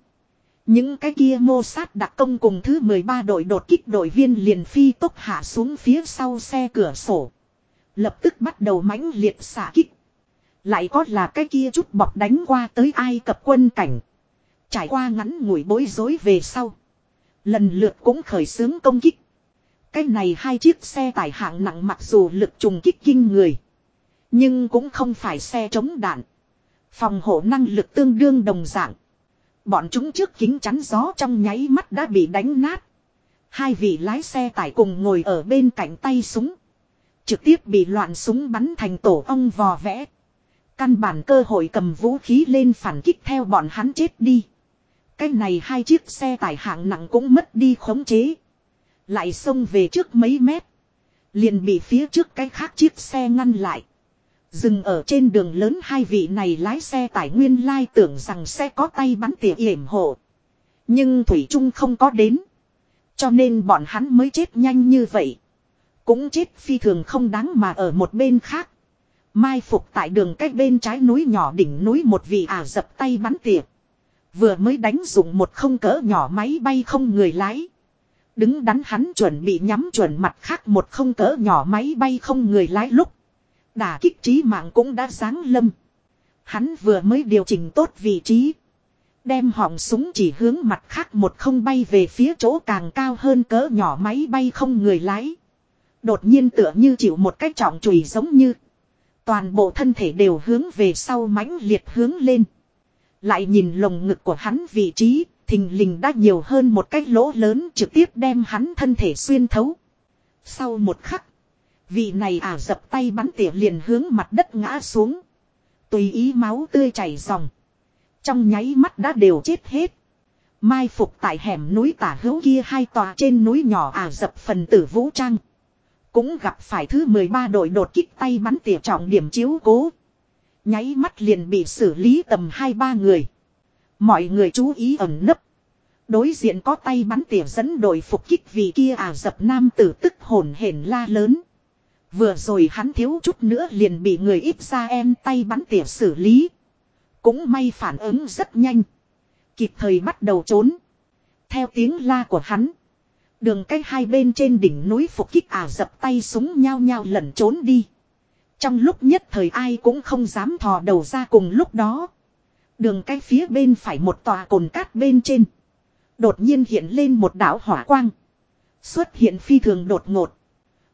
Những cái kia mô sát đặc công cùng thứ 13 đội đột kích đội viên liền phi tốc hạ xuống phía sau xe cửa sổ. Lập tức bắt đầu mãnh liệt xả kích. Lại có là cái kia chút bọc đánh qua tới ai cập quân cảnh. Trải qua ngắn ngủi bối rối về sau. Lần lượt cũng khởi xướng công kích. Cái này hai chiếc xe tải hạng nặng mặc dù lực trùng kích kinh người. Nhưng cũng không phải xe chống đạn. Phòng hộ năng lực tương đương đồng dạng. Bọn chúng trước kính chắn gió trong nháy mắt đã bị đánh nát. Hai vị lái xe tải cùng ngồi ở bên cạnh tay súng. Trực tiếp bị loạn súng bắn thành tổ ong vò vẽ. Căn bản cơ hội cầm vũ khí lên phản kích theo bọn hắn chết đi. Cái này hai chiếc xe tải hạng nặng cũng mất đi khống chế. Lại xông về trước mấy mét. Liền bị phía trước cái khác chiếc xe ngăn lại. Dừng ở trên đường lớn hai vị này lái xe tải nguyên lai tưởng rằng sẽ có tay bắn tỉa yểm hộ. Nhưng Thủy Trung không có đến. Cho nên bọn hắn mới chết nhanh như vậy. Cũng chết phi thường không đáng mà ở một bên khác. Mai phục tại đường cách bên trái núi nhỏ đỉnh núi một vị ả dập tay bắn tỉa. Vừa mới đánh dụng một không cỡ nhỏ máy bay không người lái. Đứng đắn hắn chuẩn bị nhắm chuẩn mặt khác một không cỡ nhỏ máy bay không người lái lúc. Đả kích trí mạng cũng đã sáng lâm. Hắn vừa mới điều chỉnh tốt vị trí. Đem họng súng chỉ hướng mặt khác một không bay về phía chỗ càng cao hơn cỡ nhỏ máy bay không người lái. Đột nhiên tựa như chịu một cách trọng chùy giống như. Toàn bộ thân thể đều hướng về sau mãnh liệt hướng lên. Lại nhìn lồng ngực của hắn vị trí, thình lình đã nhiều hơn một cái lỗ lớn trực tiếp đem hắn thân thể xuyên thấu. Sau một khắc, vị này ả dập tay bắn tỉa liền hướng mặt đất ngã xuống. Tùy ý máu tươi chảy dòng. Trong nháy mắt đã đều chết hết. Mai phục tại hẻm núi tả hữu kia hai tòa trên núi nhỏ ả dập phần tử vũ trang. Cũng gặp phải thứ 13 đội đột kích tay bắn tỉa trọng điểm chiếu cố. Nháy mắt liền bị xử lý tầm 2-3 người. Mọi người chú ý ẩn nấp. Đối diện có tay bắn tỉa dẫn đội phục kích vì kia à dập nam tử tức hồn hển la lớn. Vừa rồi hắn thiếu chút nữa liền bị người ít ra em tay bắn tỉa xử lý. Cũng may phản ứng rất nhanh. Kịp thời bắt đầu trốn. Theo tiếng la của hắn. Đường cách hai bên trên đỉnh núi phục kích ả dập tay súng nhao nhao lẩn trốn đi. Trong lúc nhất thời ai cũng không dám thò đầu ra cùng lúc đó. Đường cách phía bên phải một tòa cồn cát bên trên. Đột nhiên hiện lên một đảo hỏa quang. Xuất hiện phi thường đột ngột.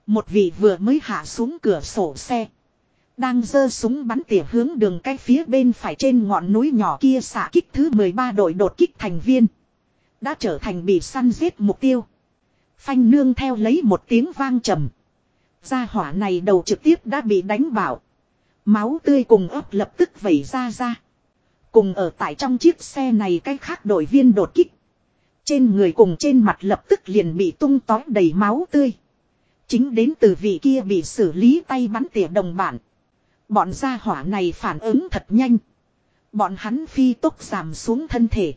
Một vị vừa mới hạ xuống cửa sổ xe. Đang giơ súng bắn tỉa hướng đường cái phía bên phải trên ngọn núi nhỏ kia xả kích thứ 13 đội đột kích thành viên. Đã trở thành bị săn giết mục tiêu. Phanh nương theo lấy một tiếng vang trầm. Gia hỏa này đầu trực tiếp đã bị đánh bảo. Máu tươi cùng ấp lập tức vẩy ra ra. Cùng ở tại trong chiếc xe này cái khác đội viên đột kích. Trên người cùng trên mặt lập tức liền bị tung tói đầy máu tươi. Chính đến từ vị kia bị xử lý tay bắn tỉa đồng bản. Bọn gia hỏa này phản ứng thật nhanh. Bọn hắn phi tốc giảm xuống thân thể.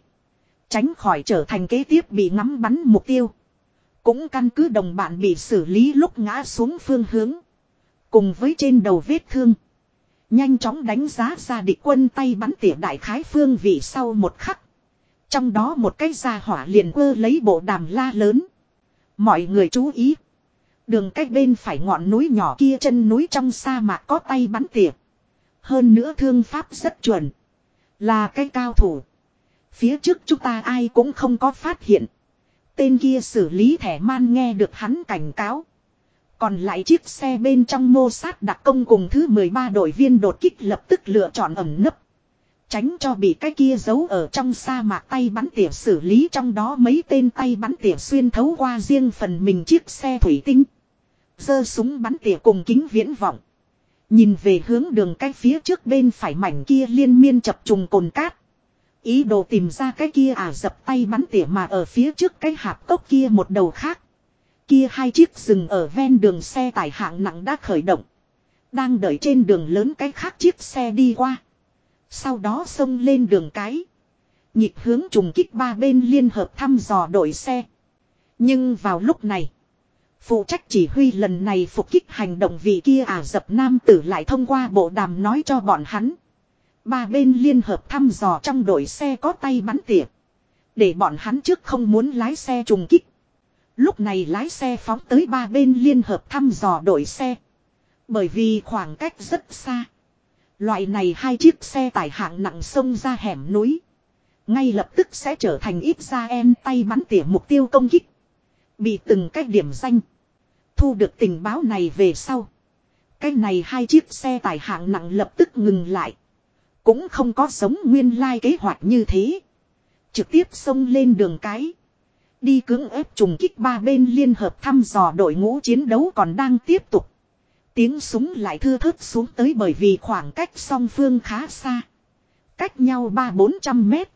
Tránh khỏi trở thành kế tiếp bị ngắm bắn mục tiêu. Cũng căn cứ đồng bạn bị xử lý lúc ngã xuống phương hướng. Cùng với trên đầu vết thương. Nhanh chóng đánh giá ra địch quân tay bắn tỉa đại khái phương vị sau một khắc. Trong đó một cái gia hỏa liền quơ lấy bộ đàm la lớn. Mọi người chú ý. Đường cách bên phải ngọn núi nhỏ kia chân núi trong sa mạc có tay bắn tỉa. Hơn nữa thương pháp rất chuẩn. Là cái cao thủ. Phía trước chúng ta ai cũng không có phát hiện. Tên kia xử lý thẻ man nghe được hắn cảnh cáo. Còn lại chiếc xe bên trong mô sát đặc công cùng thứ 13 đội viên đột kích lập tức lựa chọn ẩn nấp. Tránh cho bị cái kia giấu ở trong sa mạc tay bắn tỉa xử lý trong đó mấy tên tay bắn tỉa xuyên thấu qua riêng phần mình chiếc xe thủy tinh. giơ súng bắn tỉa cùng kính viễn vọng. Nhìn về hướng đường cái phía trước bên phải mảnh kia liên miên chập trùng cồn cát. Ý đồ tìm ra cái kia à dập tay bắn tỉa mà ở phía trước cái hạp cốc kia một đầu khác. Kia hai chiếc rừng ở ven đường xe tải hạng nặng đã khởi động. Đang đợi trên đường lớn cái khác chiếc xe đi qua. Sau đó xông lên đường cái. Nhịp hướng trùng kích ba bên liên hợp thăm dò đội xe. Nhưng vào lúc này. Phụ trách chỉ huy lần này phục kích hành động vị kia ả dập nam tử lại thông qua bộ đàm nói cho bọn hắn. Ba bên liên hợp thăm dò trong đội xe có tay bắn tỉa. Để bọn hắn trước không muốn lái xe trùng kích. Lúc này lái xe phóng tới ba bên liên hợp thăm dò đội xe. Bởi vì khoảng cách rất xa. Loại này hai chiếc xe tải hạng nặng xông ra hẻm núi. Ngay lập tức sẽ trở thành ít ra em tay bắn tỉa mục tiêu công kích. Bị từng cách điểm danh. Thu được tình báo này về sau. Cái này hai chiếc xe tải hạng nặng lập tức ngừng lại. Cũng không có giống nguyên lai kế hoạch như thế. Trực tiếp xông lên đường cái. Đi cưỡng ép trùng kích ba bên liên hợp thăm dò đội ngũ chiến đấu còn đang tiếp tục. Tiếng súng lại thưa thớt xuống tới bởi vì khoảng cách song phương khá xa. Cách nhau ba bốn trăm mét.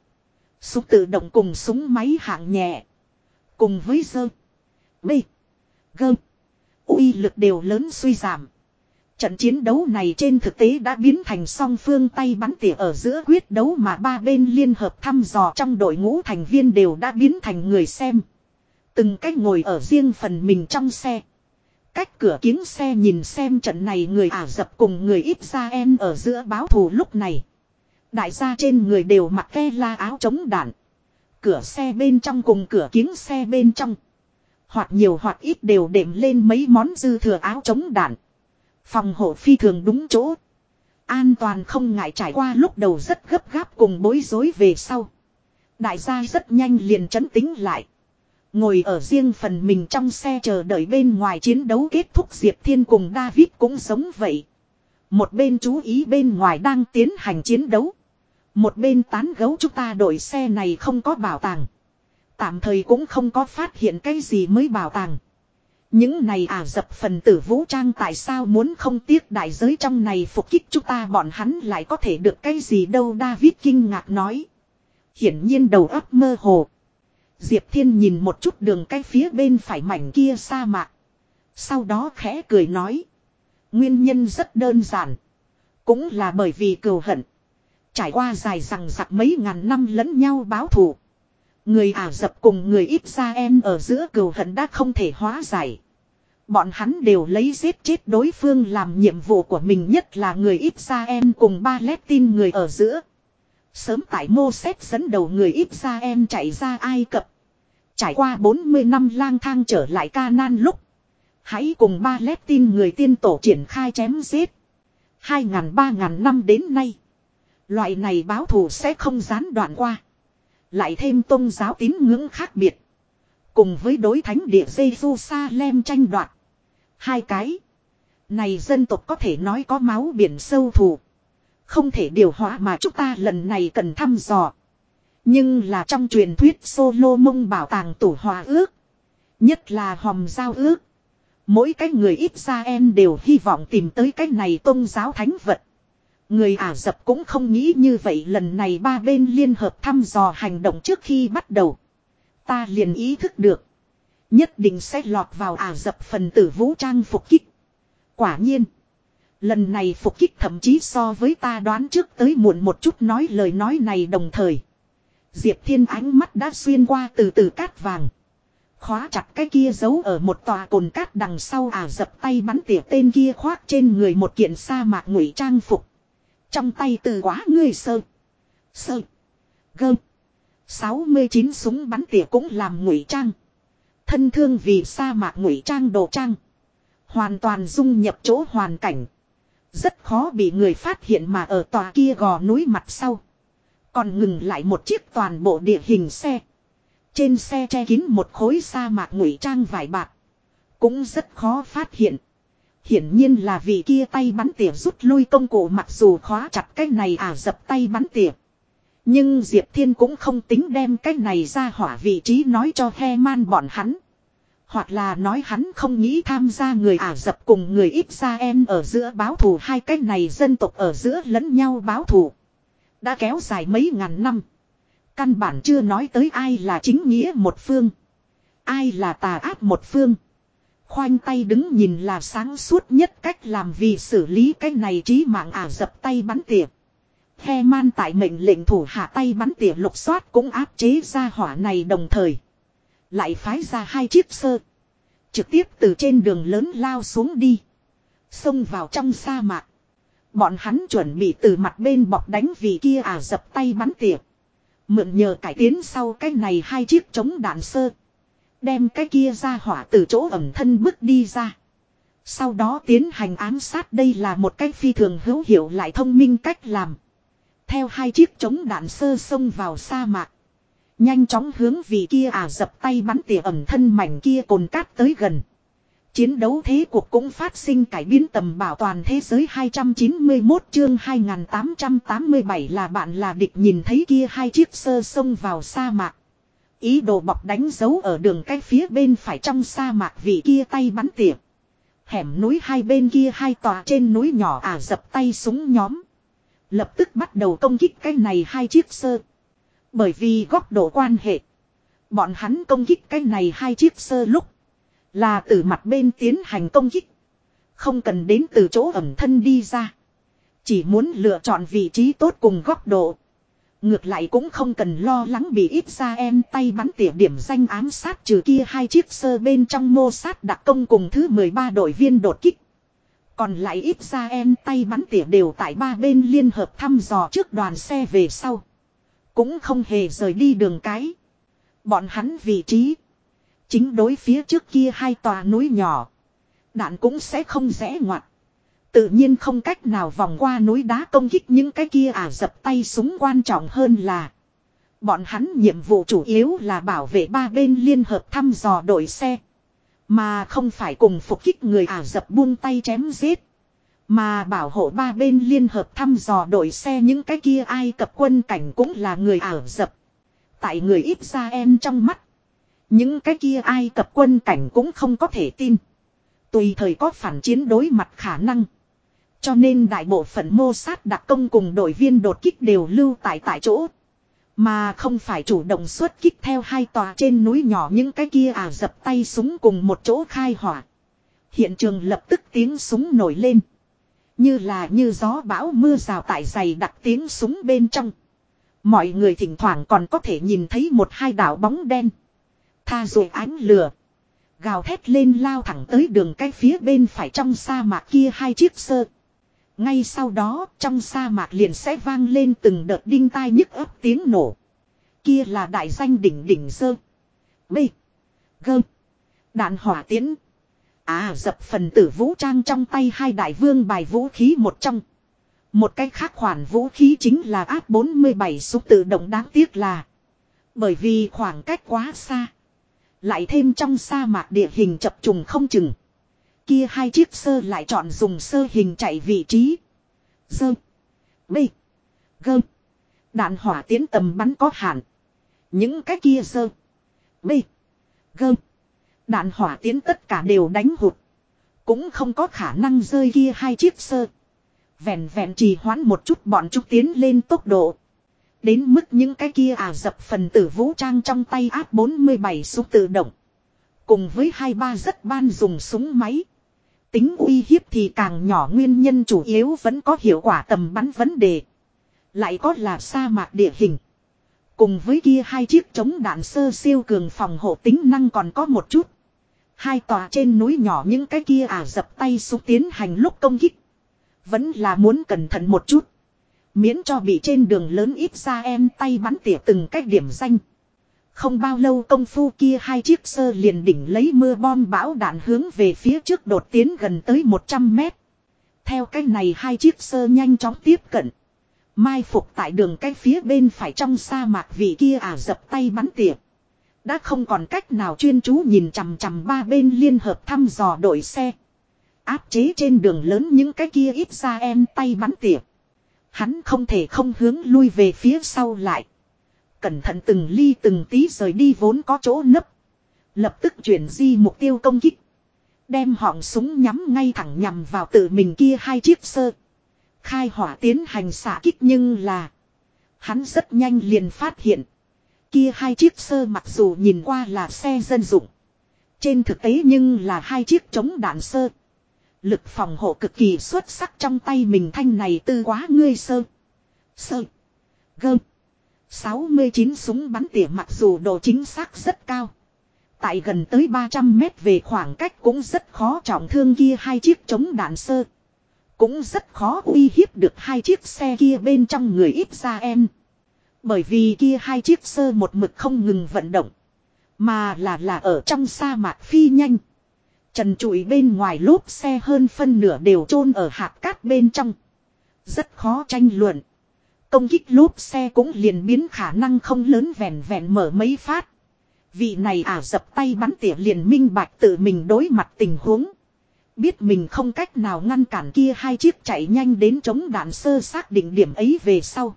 Súng tự động cùng súng máy hạng nhẹ. Cùng với dơ. B. Gơ. uy lực đều lớn suy giảm. Trận chiến đấu này trên thực tế đã biến thành song phương tay bắn tỉa ở giữa quyết đấu mà ba bên liên hợp thăm dò trong đội ngũ thành viên đều đã biến thành người xem. Từng cách ngồi ở riêng phần mình trong xe. Cách cửa kính xe nhìn xem trận này người Ả dập cùng người Israel ở giữa báo thù lúc này. Đại gia trên người đều mặc ke la áo chống đạn. Cửa xe bên trong cùng cửa kính xe bên trong. Hoặc nhiều hoặc ít đều đệm lên mấy món dư thừa áo chống đạn. Phòng hộ phi thường đúng chỗ. An toàn không ngại trải qua lúc đầu rất gấp gáp cùng bối rối về sau. Đại gia rất nhanh liền chấn tính lại. Ngồi ở riêng phần mình trong xe chờ đợi bên ngoài chiến đấu kết thúc Diệp Thiên cùng David cũng giống vậy. Một bên chú ý bên ngoài đang tiến hành chiến đấu. Một bên tán gấu chúng ta đổi xe này không có bảo tàng. Tạm thời cũng không có phát hiện cái gì mới bảo tàng. Những này ả dập phần tử vũ trang tại sao muốn không tiếc đại giới trong này phục kích chúng ta bọn hắn lại có thể được cái gì đâu David kinh ngạc nói. Hiển nhiên đầu óc mơ hồ. Diệp Thiên nhìn một chút đường cái phía bên phải mảnh kia sa mạc. Sau đó khẽ cười nói. Nguyên nhân rất đơn giản. Cũng là bởi vì cừu hận. Trải qua dài rằng giặc mấy ngàn năm lẫn nhau báo thù. Người Ả Rập cùng người ít Sa Em ở giữa cừu hận đã không thể hóa giải. Bọn hắn đều lấy giết chết đối phương làm nhiệm vụ của mình nhất là người ít Sa Em cùng ba tin người ở giữa. Sớm tại Mô Xét dẫn đầu người ít Sa Em chạy ra Ai Cập. Trải qua 40 năm lang thang trở lại ca nan lúc. Hãy cùng ba tin người tiên tổ triển khai chém giết. Hai ngàn ba ngàn năm đến nay. Loại này báo thù sẽ không gián đoạn qua. Lại thêm tôn giáo tín ngưỡng khác biệt. Cùng với đối thánh địa Jerusalem tranh đoạt. Hai cái. Này dân tộc có thể nói có máu biển sâu thù. Không thể điều hóa mà chúng ta lần này cần thăm dò. Nhưng là trong truyền thuyết solo mông bảo tàng tủ hòa ước. Nhất là hòm giao ước. Mỗi cái người ít ra em đều hy vọng tìm tới cái này tôn giáo thánh vật. Người Ả Rập cũng không nghĩ như vậy lần này ba bên liên hợp thăm dò hành động trước khi bắt đầu. Ta liền ý thức được. Nhất định sẽ lọt vào Ả Rập phần tử vũ trang phục kích. Quả nhiên. Lần này phục kích thậm chí so với ta đoán trước tới muộn một chút nói lời nói này đồng thời. Diệp Thiên ánh mắt đã xuyên qua từ từ cát vàng. Khóa chặt cái kia giấu ở một tòa cồn cát đằng sau Ả Rập tay bắn tỉa tên kia khoác trên người một kiện sa mạc ngụy trang phục. Trong tay từ quá người sơ. Sơ. Gơm. 69 súng bắn tỉa cũng làm ngụy trang. Thân thương vì sa mạc ngụy trang đồ trang. Hoàn toàn dung nhập chỗ hoàn cảnh. Rất khó bị người phát hiện mà ở tòa kia gò núi mặt sau. Còn ngừng lại một chiếc toàn bộ địa hình xe. Trên xe che kín một khối sa mạc ngụy trang vải bạc. Cũng rất khó phát hiện. Hiển nhiên là vì kia tay bắn tỉa rút lui công cụ mặc dù khóa chặt cái này à dập tay bắn tỉa. Nhưng Diệp Thiên cũng không tính đem cái này ra hỏa vị trí nói cho he man bọn hắn. Hoặc là nói hắn không nghĩ tham gia người Ả dập cùng người Israel ở giữa báo thù hai cái này dân tộc ở giữa lẫn nhau báo thù. Đã kéo dài mấy ngàn năm. Căn bản chưa nói tới ai là chính nghĩa một phương. Ai là tà ác một phương. Khoanh tay đứng nhìn là sáng suốt nhất cách làm vì xử lý cái này trí mạng ả dập tay bắn tỉa. He man tại mệnh lệnh thủ hạ tay bắn tỉa lục soát cũng áp chế ra hỏa này đồng thời. Lại phái ra hai chiếc sơ. Trực tiếp từ trên đường lớn lao xuống đi. Xông vào trong sa mạc. Bọn hắn chuẩn bị từ mặt bên bọc đánh vì kia ả dập tay bắn tỉa. Mượn nhờ cải tiến sau cái này hai chiếc chống đạn sơ. Đem cái kia ra hỏa từ chỗ ẩm thân bước đi ra. Sau đó tiến hành ám sát đây là một cách phi thường hữu hiệu lại thông minh cách làm. Theo hai chiếc chống đạn sơ xông vào sa mạc. Nhanh chóng hướng vì kia à dập tay bắn tỉa ẩm thân mảnh kia cồn cát tới gần. Chiến đấu thế cuộc cũng phát sinh cải biến tầm bảo toàn thế giới 291 chương 2887 là bạn là địch nhìn thấy kia hai chiếc sơ xông vào sa mạc. Ý đồ bọc đánh dấu ở đường cái phía bên phải trong sa mạc vì kia tay bắn tỉa. Hẻm núi hai bên kia hai tòa trên núi nhỏ ả dập tay súng nhóm. Lập tức bắt đầu công kích cái này hai chiếc sơ. Bởi vì góc độ quan hệ. Bọn hắn công kích cái này hai chiếc sơ lúc. Là từ mặt bên tiến hành công kích. Không cần đến từ chỗ ẩm thân đi ra. Chỉ muốn lựa chọn vị trí tốt cùng góc độ. Ngược lại cũng không cần lo lắng bị ít ra em tay bắn tỉa điểm danh ám sát trừ kia hai chiếc sơ bên trong mô sát đặc công cùng thứ 13 đội viên đột kích. Còn lại ít ra em tay bắn tỉa đều tại ba bên liên hợp thăm dò trước đoàn xe về sau. Cũng không hề rời đi đường cái. Bọn hắn vị trí. Chính đối phía trước kia hai tòa núi nhỏ. Đạn cũng sẽ không rẽ ngoặt. Tự nhiên không cách nào vòng qua núi đá công kích những cái kia à dập tay súng quan trọng hơn là. Bọn hắn nhiệm vụ chủ yếu là bảo vệ ba bên liên hợp thăm dò đội xe. Mà không phải cùng phục kích người Ả dập buông tay chém giết. Mà bảo hộ ba bên liên hợp thăm dò đội xe những cái kia ai cập quân cảnh cũng là người Ả dập. Tại người ít ra em trong mắt. Những cái kia ai cập quân cảnh cũng không có thể tin. Tùy thời có phản chiến đối mặt khả năng. Cho nên đại bộ phận mô sát đặc công cùng đội viên đột kích đều lưu tại tại chỗ. Mà không phải chủ động xuất kích theo hai tòa trên núi nhỏ những cái kia à dập tay súng cùng một chỗ khai hỏa. Hiện trường lập tức tiếng súng nổi lên. Như là như gió bão mưa rào tại dày đặt tiếng súng bên trong. Mọi người thỉnh thoảng còn có thể nhìn thấy một hai đảo bóng đen. Tha rồi ánh lửa. Gào thét lên lao thẳng tới đường cái phía bên phải trong sa mạc kia hai chiếc sơ. Ngay sau đó, trong sa mạc liền sẽ vang lên từng đợt đinh tai nhức ấp tiếng nổ. Kia là đại danh đỉnh đỉnh sơ. B. Gơ. Đạn hỏa tiến. À dập phần tử vũ trang trong tay hai đại vương bài vũ khí một trong. Một cách khác khoản vũ khí chính là áp 47 súng tự động đáng tiếc là. Bởi vì khoảng cách quá xa. Lại thêm trong sa mạc địa hình chập trùng không chừng. Kia hai chiếc sơ lại chọn dùng sơ hình chạy vị trí. Sơ. B. G. Đạn hỏa tiến tầm bắn có hạn. Những cái kia sơ. B. G. Đạn hỏa tiến tất cả đều đánh hụt. Cũng không có khả năng rơi kia hai chiếc sơ. Vẹn vẹn trì hoãn một chút bọn chúng tiến lên tốc độ. Đến mức những cái kia à dập phần tử vũ trang trong tay áp 47 súng tự động. Cùng với hai ba rất ban dùng súng máy. Tính uy hiếp thì càng nhỏ, nguyên nhân chủ yếu vẫn có hiệu quả tầm bắn vấn đề. Lại có là sa mạc địa hình. Cùng với kia hai chiếc chống đạn sơ siêu cường phòng hộ tính năng còn có một chút. Hai tòa trên núi nhỏ những cái kia à dập tay xuống tiến hành lúc công kích. Vẫn là muốn cẩn thận một chút. Miễn cho bị trên đường lớn ít ra em tay bắn tỉa từng cách điểm danh. Không bao lâu công phu kia hai chiếc sơ liền đỉnh lấy mưa bom bão đạn hướng về phía trước đột tiến gần tới 100 mét. Theo cách này hai chiếc sơ nhanh chóng tiếp cận. Mai phục tại đường cái phía bên phải trong sa mạc vị kia ả dập tay bắn tiệp Đã không còn cách nào chuyên chú nhìn chằm chằm ba bên liên hợp thăm dò đội xe. Áp chế trên đường lớn những cái kia ít ra em tay bắn tiệp Hắn không thể không hướng lui về phía sau lại. Cẩn thận từng ly từng tí rời đi vốn có chỗ nấp. Lập tức chuyển di mục tiêu công kích. Đem họng súng nhắm ngay thẳng nhằm vào tự mình kia hai chiếc sơ. Khai hỏa tiến hành xạ kích nhưng là. Hắn rất nhanh liền phát hiện. Kia hai chiếc sơ mặc dù nhìn qua là xe dân dụng. Trên thực tế nhưng là hai chiếc chống đạn sơ. Lực phòng hộ cực kỳ xuất sắc trong tay mình thanh này tư quá ngươi sơ. Sơ. Gơm. 69 súng bắn tỉa mặc dù độ chính xác rất cao. Tại gần tới 300 mét về khoảng cách cũng rất khó trọng thương kia hai chiếc chống đạn sơ. Cũng rất khó uy hiếp được hai chiếc xe kia bên trong người ít ra em. Bởi vì kia hai chiếc sơ một mực không ngừng vận động. Mà là là ở trong sa mạc phi nhanh. Trần trụi bên ngoài lốp xe hơn phân nửa đều chôn ở hạt cát bên trong. Rất khó tranh luận. Công kích lốp xe cũng liền biến khả năng không lớn vẹn vẹn mở mấy phát. Vị này ả dập tay bắn tỉa liền minh bạch tự mình đối mặt tình huống. Biết mình không cách nào ngăn cản kia hai chiếc chạy nhanh đến chống đạn sơ xác định điểm ấy về sau.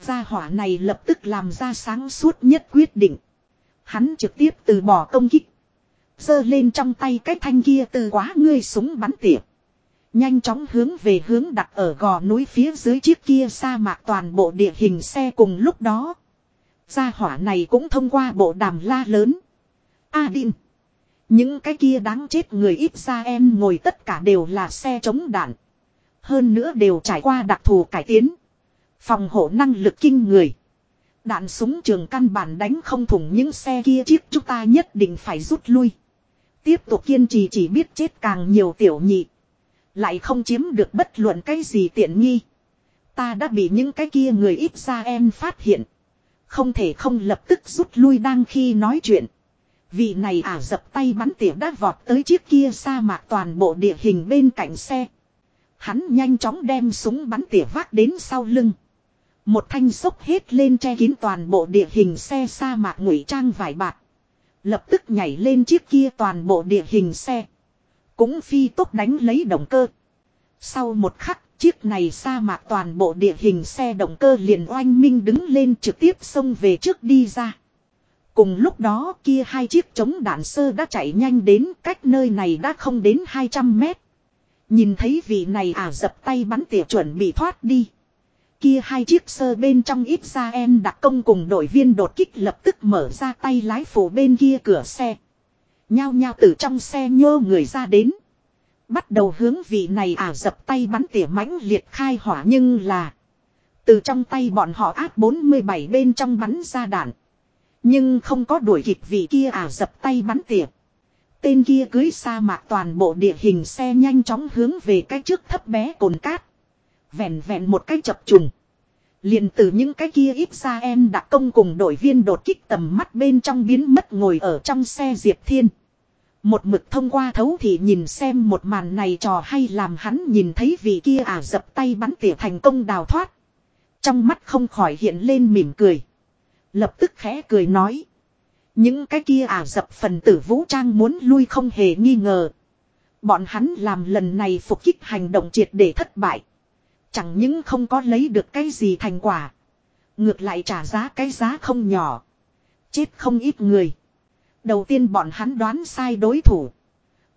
Gia hỏa này lập tức làm ra sáng suốt nhất quyết định. Hắn trực tiếp từ bỏ công kích giơ lên trong tay cái thanh kia từ quá ngươi súng bắn tỉa. Nhanh chóng hướng về hướng đặt ở gò núi phía dưới chiếc kia sa mạc toàn bộ địa hình xe cùng lúc đó. Gia hỏa này cũng thông qua bộ đàm la lớn. A đinh. Những cái kia đáng chết người ít ra em ngồi tất cả đều là xe chống đạn. Hơn nữa đều trải qua đặc thù cải tiến. Phòng hộ năng lực kinh người. Đạn súng trường căn bản đánh không thủng những xe kia chiếc chúng ta nhất định phải rút lui. Tiếp tục kiên trì chỉ biết chết càng nhiều tiểu nhị. Lại không chiếm được bất luận cái gì tiện nghi. Ta đã bị những cái kia người ít ra em phát hiện. Không thể không lập tức rút lui đang khi nói chuyện. Vị này ả dập tay bắn tỉa đã vọt tới chiếc kia sa mạc toàn bộ địa hình bên cạnh xe. Hắn nhanh chóng đem súng bắn tỉa vác đến sau lưng. Một thanh sốc hết lên che kín toàn bộ địa hình xe sa mạc ngụy trang vải bạc. Lập tức nhảy lên chiếc kia toàn bộ địa hình xe. Cũng phi tốc đánh lấy động cơ. Sau một khắc, chiếc này sa mạc toàn bộ địa hình xe động cơ liền oanh minh đứng lên trực tiếp xông về trước đi ra. Cùng lúc đó kia hai chiếc chống đạn sơ đã chạy nhanh đến cách nơi này đã không đến 200 mét. Nhìn thấy vị này à dập tay bắn tỉa chuẩn bị thoát đi. Kia hai chiếc sơ bên trong ít ra em đặc công cùng đội viên đột kích lập tức mở ra tay lái phủ bên kia cửa xe. Nhao nhao từ trong xe nhô người ra đến. Bắt đầu hướng vị này ả dập tay bắn tỉa mãnh liệt khai hỏa nhưng là. Từ trong tay bọn họ áp 47 bên trong bắn ra đạn. Nhưng không có đuổi kịp vị kia ả dập tay bắn tỉa. Tên kia cưới sa mạc toàn bộ địa hình xe nhanh chóng hướng về cái trước thấp bé cồn cát. Vẹn vẹn một cái chập trùng. Liền từ những cái kia ít ra em đã công cùng đội viên đột kích tầm mắt bên trong biến mất ngồi ở trong xe Diệp Thiên. Một mực thông qua thấu thì nhìn xem một màn này trò hay làm hắn nhìn thấy vị kia ả dập tay bắn tỉa thành công đào thoát. Trong mắt không khỏi hiện lên mỉm cười. Lập tức khẽ cười nói. Những cái kia ả dập phần tử vũ trang muốn lui không hề nghi ngờ. Bọn hắn làm lần này phục kích hành động triệt để thất bại. Chẳng những không có lấy được cái gì thành quả. Ngược lại trả giá cái giá không nhỏ. Chết không ít người. Đầu tiên bọn hắn đoán sai đối thủ.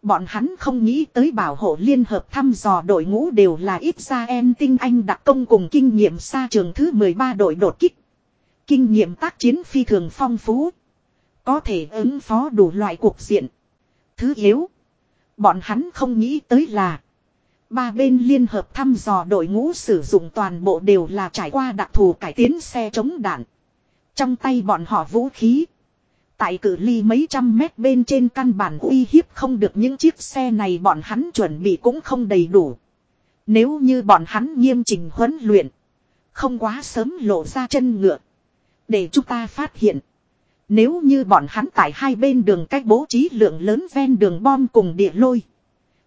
Bọn hắn không nghĩ tới bảo hộ liên hợp thăm dò đội ngũ đều là ít ra em tinh anh đặc công cùng kinh nghiệm xa trường thứ 13 đội đột kích. Kinh nghiệm tác chiến phi thường phong phú. Có thể ứng phó đủ loại cuộc diện. Thứ yếu. Bọn hắn không nghĩ tới là. Ba bên liên hợp thăm dò đội ngũ sử dụng toàn bộ đều là trải qua đặc thù cải tiến xe chống đạn. Trong tay bọn họ vũ khí. Tại cử ly mấy trăm mét bên trên căn bản uy hiếp không được những chiếc xe này, bọn hắn chuẩn bị cũng không đầy đủ. Nếu như bọn hắn nghiêm trình huấn luyện. Không quá sớm lộ ra chân ngựa. Để chúng ta phát hiện. Nếu như bọn hắn tại hai bên đường cách bố trí lượng lớn ven đường bom cùng địa lôi.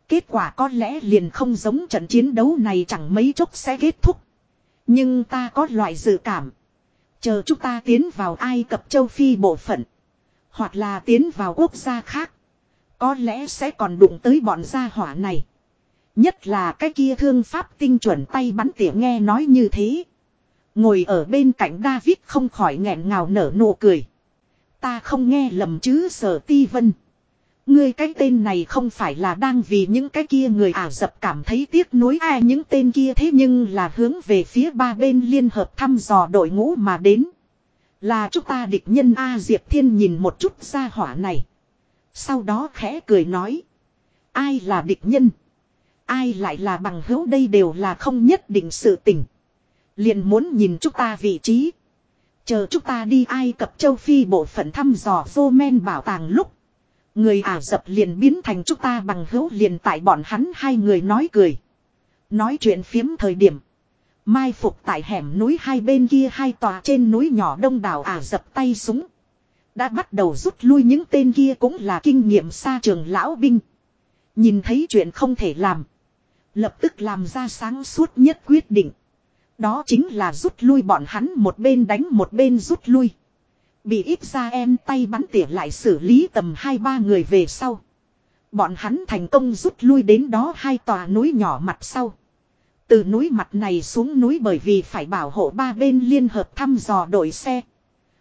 Kết quả có lẽ liền không giống trận chiến đấu này chẳng mấy chốc sẽ kết thúc. Nhưng ta có loại dự cảm. Chờ chúng ta tiến vào Ai Cập châu Phi bộ phận. Hoặc là tiến vào quốc gia khác. Có lẽ sẽ còn đụng tới bọn gia hỏa này. Nhất là cái kia thương pháp tinh chuẩn tay bắn tỉa nghe nói như thế. Ngồi ở bên cạnh David không khỏi nghẹn ngào nở nụ cười. Ta không nghe lầm chứ, sở ti vân. Ngươi cái tên này không phải là đang vì những cái kia người Ả Dập cảm thấy tiếc nuối ai, những tên kia thế nhưng là hướng về phía ba bên liên hợp thăm dò đội ngũ mà đến. Là chúng ta địch nhân A Diệp Thiên nhìn một chút ra hỏa này. Sau đó khẽ cười nói. Ai là địch nhân? Ai lại là bằng hữu đây đều là không nhất định sự tình. Liền muốn nhìn chúng ta vị trí. Chờ chúng ta đi Ai Cập châu Phi bộ phận thăm dò vô men bảo tàng lúc. Người Ả Dập liền biến thành chúng ta bằng hữu liền tại bọn hắn hai người nói cười. Nói chuyện phiếm thời điểm. Mai phục tại hẻm núi hai bên kia hai tòa trên núi nhỏ đông đảo Ả Dập tay súng. Đã bắt đầu rút lui những tên kia cũng là kinh nghiệm xa trường lão binh. Nhìn thấy chuyện không thể làm. Lập tức làm ra sáng suốt nhất quyết định. Đó chính là rút lui bọn hắn một bên đánh một bên rút lui. Bị ít ra em tay bắn tỉa lại xử lý tầm hai ba người về sau. Bọn hắn thành công rút lui đến đó hai tòa núi nhỏ mặt sau. Từ núi mặt này xuống núi bởi vì phải bảo hộ ba bên liên hợp thăm dò đội xe.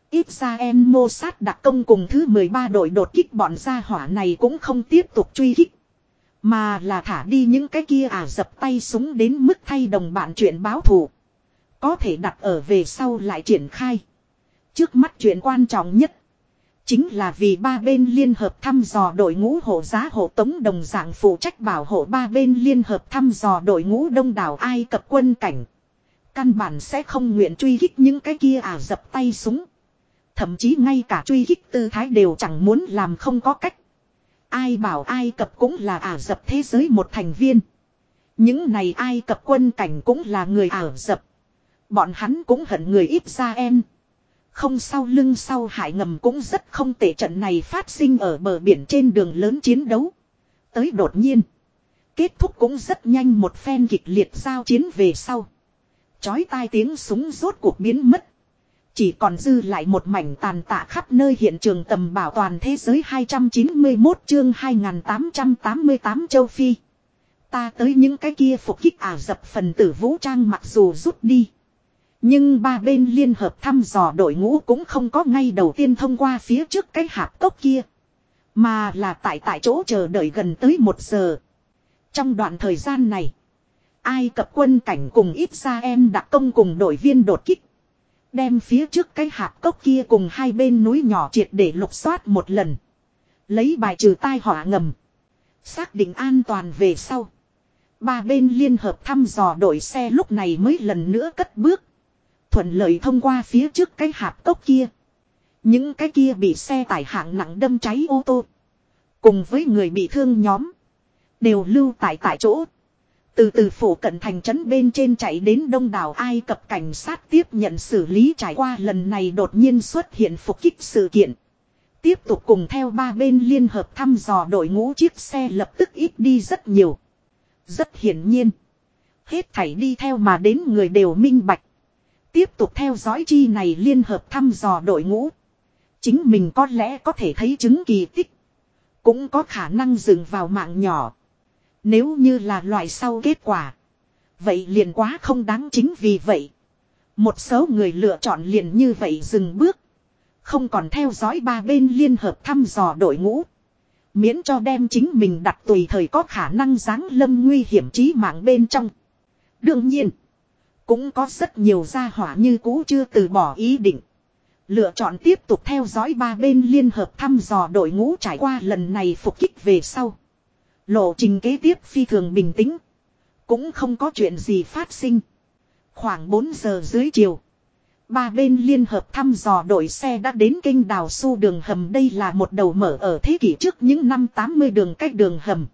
Ít ra em mô sát đặc công cùng thứ 13 đội đột kích bọn gia hỏa này cũng không tiếp tục truy kích. Mà là thả đi những cái kia à dập tay súng đến mức thay đồng bạn chuyện báo thù. Có thể đặt ở về sau lại triển khai. Trước mắt chuyện quan trọng nhất. Chính là vì ba bên liên hợp thăm dò đội ngũ hộ giá hộ tống đồng dạng phụ trách bảo hộ ba bên liên hợp thăm dò đội ngũ đông đảo Ai Cập quân cảnh. Căn bản sẽ không nguyện truy kích những cái kia à dập tay súng. Thậm chí ngay cả truy kích tư thái đều chẳng muốn làm không có cách. Ai bảo Ai Cập cũng là ả dập thế giới một thành viên. Những này Ai Cập quân cảnh cũng là người ả dập. Bọn hắn cũng hận người ít ra em. Không sau lưng sau hải ngầm cũng rất không tệ trận này phát sinh ở bờ biển trên đường lớn chiến đấu. Tới đột nhiên. Kết thúc cũng rất nhanh một phen kịch liệt giao chiến về sau. Chói tai tiếng súng rốt cuộc biến mất. Chỉ còn dư lại một mảnh tàn tạ khắp nơi hiện trường tầm bảo toàn thế giới 291 chương 2888 châu Phi. Ta tới những cái kia phục kích ả dập phần tử vũ trang mặc dù rút đi. Nhưng ba bên liên hợp thăm dò đội ngũ cũng không có ngay đầu tiên thông qua phía trước cái hạp cốc kia. Mà là tại tại chỗ chờ đợi gần tới một giờ. Trong đoạn thời gian này, Ai Cập quân cảnh cùng ít ra em đã công cùng đội viên đột kích. Đem phía trước cái hạp cốc kia cùng hai bên núi nhỏ triệt để lục soát một lần. Lấy bài trừ tai họa ngầm. Xác định an toàn về sau. Ba bên liên hợp thăm dò đội xe lúc này mới lần nữa cất bước. Thuận lợi thông qua phía trước cái hạp cốc kia. Những cái kia bị xe tải hạng nặng đâm cháy ô tô. Cùng với người bị thương nhóm. Đều lưu tại tại chỗ. Từ từ phủ cận thành trấn bên trên chạy đến đông đảo Ai Cập cảnh sát tiếp nhận xử lý trải qua lần này đột nhiên xuất hiện phục kích sự kiện. Tiếp tục cùng theo ba bên liên hợp thăm dò đội ngũ chiếc xe lập tức ít đi rất nhiều. Rất hiển nhiên. Hết thảy đi theo mà đến người đều minh bạch. Tiếp tục theo dõi chi này liên hợp thăm dò đội ngũ. Chính mình có lẽ có thể thấy chứng kỳ tích. Cũng có khả năng dừng vào mạng nhỏ. Nếu như là loại sau kết quả. Vậy liền quá không đáng chính vì vậy. Một số người lựa chọn liền như vậy dừng bước. Không còn theo dõi ba bên liên hợp thăm dò đội ngũ. Miễn cho đem chính mình đặt tùy thời có khả năng giáng lâm nguy hiểm trí mạng bên trong. Đương nhiên. Cũng có rất nhiều gia hỏa như cũ chưa từ bỏ ý định. Lựa chọn tiếp tục theo dõi ba bên liên hợp thăm dò đội ngũ trải qua lần này phục kích về sau. Lộ trình kế tiếp phi thường bình tĩnh. Cũng không có chuyện gì phát sinh. Khoảng 4 giờ dưới chiều. Ba bên liên hợp thăm dò đội xe đã đến kênh đào su đường hầm đây là một đầu mở ở thế kỷ trước những năm 80 đường cách đường hầm.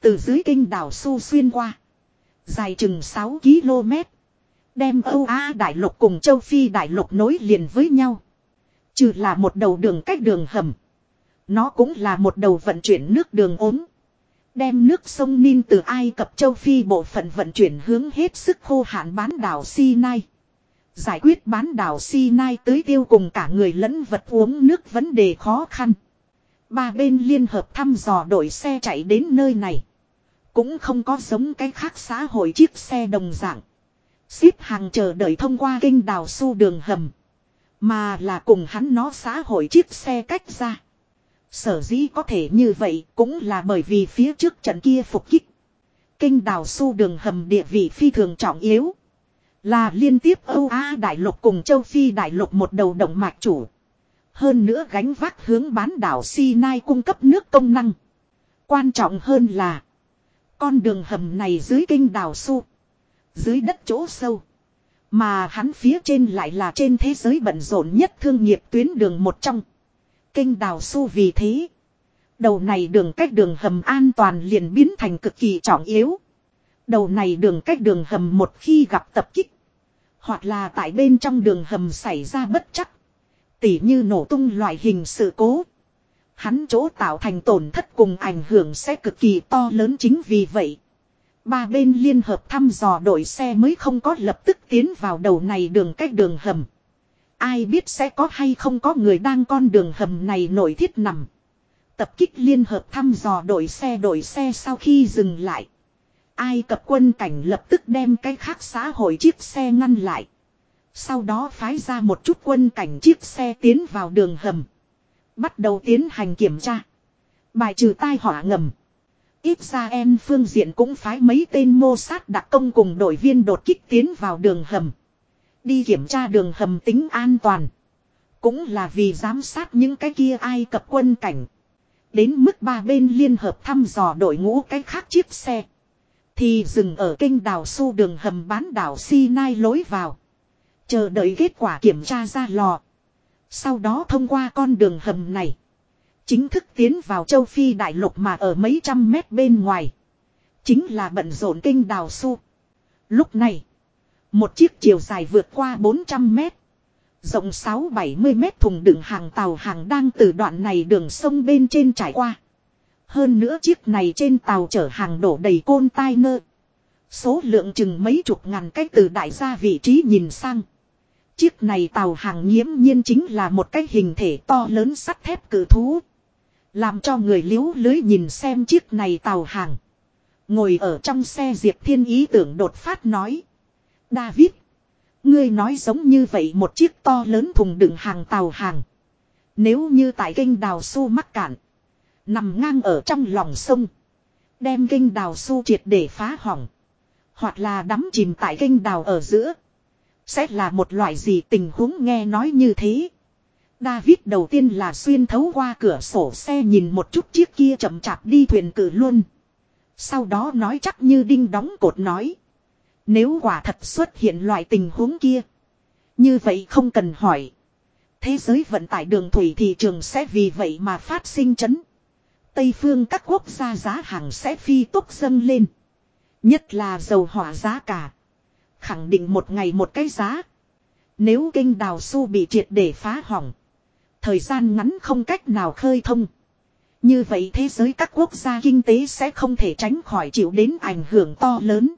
Từ dưới kênh đào su xuyên qua. Dài chừng 6 km. Đem Âu Á đại lục cùng châu Phi đại lục nối liền với nhau. Trừ là một đầu đường cách đường hầm. Nó cũng là một đầu vận chuyển nước đường ốm. Đem nước sông Nin từ Ai Cập châu Phi bộ phận vận chuyển hướng hết sức khô hạn bán đảo Sinai. Giải quyết bán đảo Sinai tới tiêu cùng cả người lẫn vật uống nước vấn đề khó khăn. Ba bên liên hợp thăm dò đội xe chạy đến nơi này. Cũng không có giống cái khác xã hội chiếc xe đồng dạng. Xếp hàng chờ đợi thông qua kênh đào su đường hầm. Mà là cùng hắn nó xã hội chiếc xe cách ra. Sở dĩ có thể như vậy cũng là bởi vì phía trước trận kia phục kích. Kênh đào su đường hầm địa vị phi thường trọng yếu. Là liên tiếp Âu Á đại lục cùng châu Phi đại lục một đầu động mạch chủ. Hơn nữa gánh vác hướng bán đảo Sinai cung cấp nước công năng. Quan trọng hơn là. Con đường hầm này dưới kinh đào su. Dưới đất chỗ sâu. Mà hắn phía trên lại là trên thế giới bận rộn nhất thương nghiệp tuyến đường một trong. Kênh đào su vì thế. Đầu này đường cách đường hầm an toàn liền biến thành cực kỳ trọng yếu. Đầu này đường cách đường hầm một khi gặp tập kích. Hoặc là tại bên trong đường hầm xảy ra bất chắc. Tỉ như nổ tung loại hình sự cố. Hắn chỗ tạo thành tổn thất cùng ảnh hưởng sẽ cực kỳ to lớn chính vì vậy. Ba bên liên hợp thăm dò đội xe mới không có lập tức tiến vào đầu này đường cách đường hầm. Ai biết sẽ có hay không có người đang con đường hầm này nổi thiết nằm. Tập kích liên hợp thăm dò đội xe đội xe sau khi dừng lại. Ai cập quân cảnh lập tức đem cái khác xã hội chiếc xe ngăn lại. Sau đó phái ra một chút quân cảnh chiếc xe tiến vào đường hầm. Bắt đầu tiến hành kiểm tra. Bài trừ tai họa ngầm. Ít ra em phương diện cũng phái mấy tên mô sát đặc công cùng đội viên đột kích tiến vào đường hầm. Đi kiểm tra đường hầm tính an toàn. Cũng là vì giám sát những cái kia ai cập quân cảnh. Đến mức ba bên liên hợp thăm dò đội ngũ cái khác chiếc xe. Thì dừng ở kênh đào su đường hầm bán đảo Sinai lối vào. Chờ đợi kết quả kiểm tra ra lò. Sau đó thông qua con đường hầm này. Chính thức tiến vào châu Phi đại lục mà ở mấy trăm mét bên ngoài. Chính là bận rộn kinh đào su. Lúc này. Một chiếc chiều dài vượt qua 400 mét. Rộng 6-70 mét thùng đựng hàng tàu hàng đang từ đoạn này đường sông bên trên trải qua. Hơn nữa chiếc này trên tàu chở hàng đổ đầy côn tai nơ. Số lượng chừng mấy chục ngàn cách từ đại gia vị trí nhìn sang. Chiếc này tàu hàng nghiễm nhiên chính là một cái hình thể to lớn sắt thép cử thú. Làm cho người liếu lưới nhìn xem chiếc này tàu hàng. Ngồi ở trong xe Diệp Thiên ý tưởng đột phát nói. David. Ngươi nói giống như vậy một chiếc to lớn thùng đựng hàng tàu hàng. Nếu như tại kênh đào su mắc cạn. Nằm ngang ở trong lòng sông. Đem kênh đào su triệt để phá hỏng. Hoặc là đắm chìm tại kênh đào ở giữa. Sẽ là một loại gì tình huống nghe nói như thế. David đầu tiên là xuyên thấu qua cửa sổ xe nhìn một chút chiếc kia chậm chạp đi thuyền cử luôn. Sau đó nói chắc như đinh đóng cột nói. Nếu quả thật xuất hiện loại tình huống kia. Như vậy không cần hỏi. Thế giới vận tải đường thủy thị trường sẽ vì vậy mà phát sinh chấn. Tây phương các quốc gia giá hàng sẽ phi tốc dâng lên. Nhất là dầu hỏa giá cả. Khẳng định một ngày một cái giá. Nếu kênh đào su bị triệt để phá hỏng. Thời gian ngắn không cách nào khơi thông. Như vậy thế giới các quốc gia kinh tế sẽ không thể tránh khỏi chịu đến ảnh hưởng to lớn.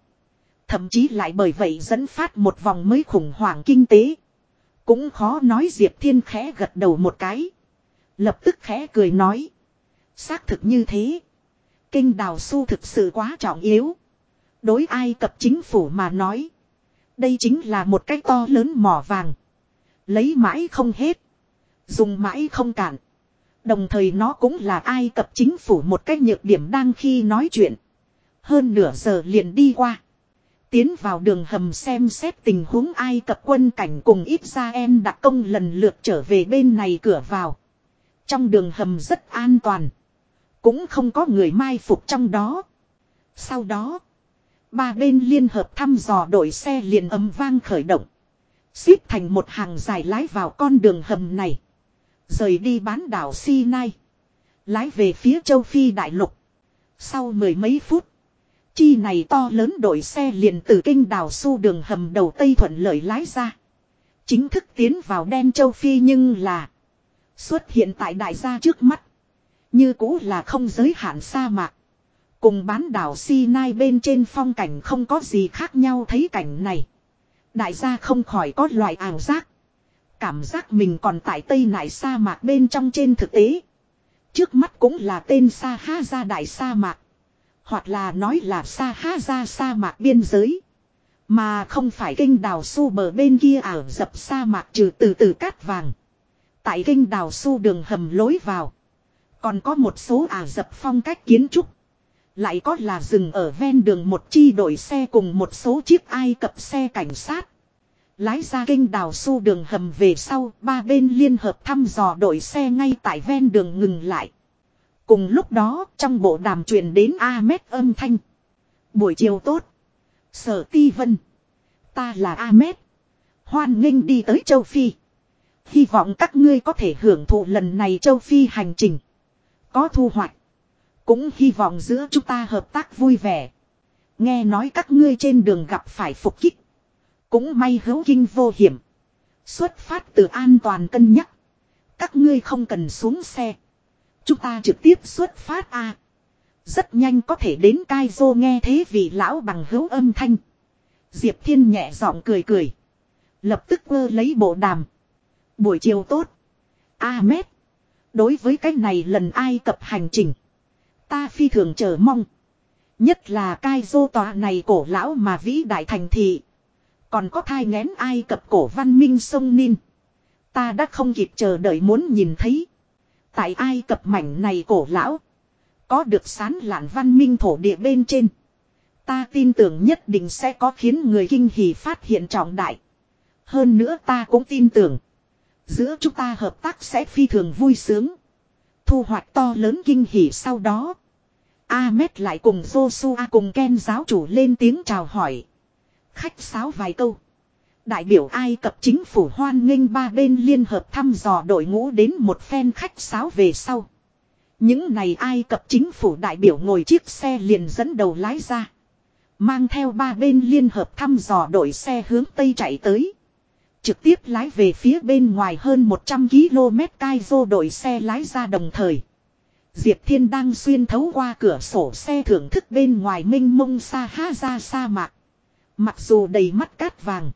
Thậm chí lại bởi vậy dẫn phát một vòng mới khủng hoảng kinh tế. Cũng khó nói Diệp Thiên khẽ gật đầu một cái. Lập tức khẽ cười nói. Xác thực như thế. Kinh đào su thực sự quá trọng yếu. Đối ai cập chính phủ mà nói. Đây chính là một cái to lớn mỏ vàng. Lấy mãi không hết. Dùng mãi không cản. Đồng thời nó cũng là ai cập chính phủ một cái nhược điểm đang khi nói chuyện. Hơn nửa giờ liền đi qua. Tiến vào đường hầm xem xét tình huống ai cập quân cảnh cùng ít ra em đặc công lần lượt trở về bên này cửa vào. Trong đường hầm rất an toàn. Cũng không có người mai phục trong đó. Sau đó. Ba bên liên hợp thăm dò đội xe liền âm vang khởi động. Xếp thành một hàng dài lái vào con đường hầm này. Rời đi bán đảo Sinai. Lái về phía châu Phi đại lục. Sau mười mấy phút. Chi này to lớn đội xe liền từ kinh đảo su đường hầm đầu Tây thuận lợi lái ra. Chính thức tiến vào đen châu Phi nhưng là. Xuất hiện tại đại gia trước mắt. Như cũ là không giới hạn sa mạc. Cùng bán đảo Sinai bên trên phong cảnh không có gì khác nhau thấy cảnh này. Đại gia không khỏi có loại ảo giác. Cảm giác mình còn tại Tây Nại sa mạc bên trong trên thực tế. Trước mắt cũng là tên Sa Ha Gia Đại sa mạc. Hoặc là nói là Sa Ha Gia sa mạc biên giới. Mà không phải kinh đào su bờ bên kia ảo dập sa mạc trừ từ từ cát vàng. Tại kinh đào su đường hầm lối vào. Còn có một số ảo dập phong cách kiến trúc. Lại có là dừng ở ven đường một chi đội xe cùng một số chiếc Ai Cập xe cảnh sát. Lái ra kinh đào su đường hầm về sau, ba bên liên hợp thăm dò đội xe ngay tại ven đường ngừng lại. Cùng lúc đó, trong bộ đàm truyền đến Ahmed âm thanh. Buổi chiều tốt. Sở Ti Vân. Ta là Ahmed. Hoan nghênh đi tới châu Phi. Hy vọng các ngươi có thể hưởng thụ lần này châu Phi hành trình. Có thu hoạch. Cũng hy vọng giữa chúng ta hợp tác vui vẻ. Nghe nói các ngươi trên đường gặp phải phục kích. Cũng may hữu kinh vô hiểm. Xuất phát từ an toàn cân nhắc. Các ngươi không cần xuống xe. Chúng ta trực tiếp xuất phát a. Rất nhanh có thể đến cai Kaizo nghe thế vị lão bằng hữu âm thanh. Diệp Thiên nhẹ giọng cười cười. Lập tức vơ lấy bộ đàm. Buổi chiều tốt. Ahmed. Đối với cái này lần ai cập hành trình. Ta phi thường chờ mong. Nhất là cai dô tòa này cổ lão mà vĩ đại thành thị. Còn có thai ngén ai cập cổ văn minh sông Nin. Ta đã không kịp chờ đợi muốn nhìn thấy. Tại ai cập mảnh này cổ lão. Có được sán lạn văn minh thổ địa bên trên. Ta tin tưởng nhất định sẽ có khiến người kinh hỉ phát hiện trọng đại. Hơn nữa ta cũng tin tưởng. Giữa chúng ta hợp tác sẽ phi thường vui sướng. Thu hoạch to lớn kinh hỉ sau đó. Ahmed lại cùng Joshua cùng Ken giáo chủ lên tiếng chào hỏi. Khách sáo vài câu. Đại biểu Ai Cập chính phủ hoan nghênh ba bên liên hợp thăm dò đội ngũ đến một phen khách sáo về sau. Những này Ai Cập chính phủ đại biểu ngồi chiếc xe liền dẫn đầu lái ra. Mang theo ba bên liên hợp thăm dò đội xe hướng Tây chạy tới. Trực tiếp lái về phía bên ngoài hơn 100 km cai vô đội xe lái ra đồng thời. Diệp Thiên đang xuyên thấu qua cửa sổ xe thưởng thức bên ngoài minh mông xa ha ra sa mạc. Mặc dù đầy mắt cát vàng.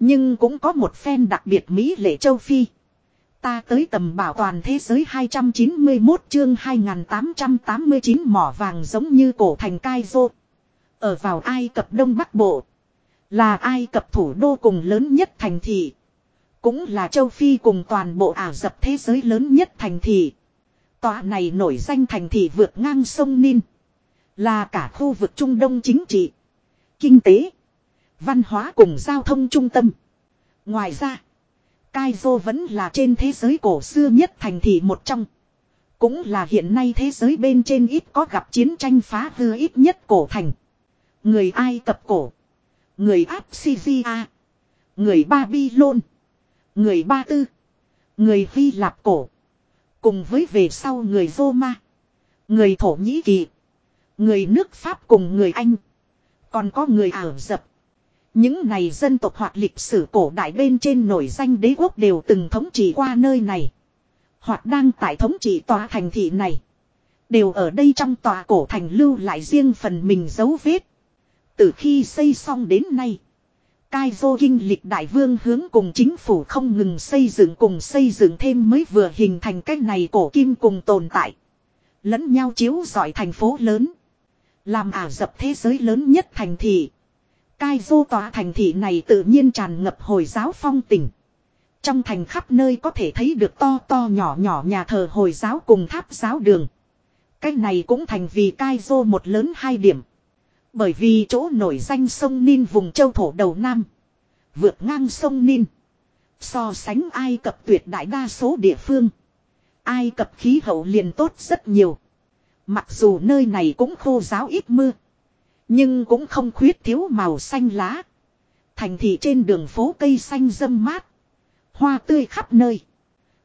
Nhưng cũng có một phen đặc biệt Mỹ lệ châu Phi. Ta tới tầm bảo toàn thế giới 291 chương 2889 mỏ vàng giống như cổ thành cai vô. Ở vào Ai Cập Đông Bắc Bộ. Là Ai Cập thủ đô cùng lớn nhất thành thị. Cũng là châu Phi cùng toàn bộ Ả Rập thế giới lớn nhất thành thị. Tòa này nổi danh thành thị vượt ngang sông Nin. Là cả khu vực Trung Đông chính trị. Kinh tế. Văn hóa cùng giao thông trung tâm. Ngoài ra. Kaizo vẫn là trên thế giới cổ xưa nhất thành thị một trong. Cũng là hiện nay thế giới bên trên ít có gặp chiến tranh phá hư ít nhất cổ thành. Người Ai Cập cổ. Người Absyria. Người Babylon. Người Ba Tư. Người Hy Lạp cổ. Cùng với về sau người Roma. Người Thổ Nhĩ Kỳ. Người nước Pháp cùng người Anh. Còn có người Ả Rập. Những này dân tộc hoặc lịch sử cổ đại bên trên nổi danh đế quốc đều từng thống trị qua nơi này. Hoặc đang tại thống trị tòa thành thị này. Đều ở đây trong tòa cổ thành lưu lại riêng phần mình dấu vết. Từ khi xây xong đến nay. cai vô kinh lịch đại vương hướng cùng chính phủ không ngừng xây dựng cùng xây dựng thêm mới vừa hình thành cách này cổ kim cùng tồn tại. Lẫn nhau chiếu giỏi thành phố lớn. Làm ả dập thế giới lớn nhất thành thị. Cai Kaizo tòa thành thị này tự nhiên tràn ngập hồi giáo phong tình. Trong thành khắp nơi có thể thấy được to to nhỏ nhỏ nhà thờ hồi giáo cùng tháp giáo đường. Cách này cũng thành vì Cai Kaizo một lớn hai điểm. Bởi vì chỗ nổi danh sông Nin vùng châu thổ đầu Nam. Vượt ngang sông Nin. So sánh Ai Cập tuyệt đại đa số địa phương. Ai Cập khí hậu liền tốt rất nhiều. Mặc dù nơi này cũng khô giáo ít mưa. Nhưng cũng không khuyết thiếu màu xanh lá. Thành thị trên đường phố cây xanh râm mát. Hoa tươi khắp nơi.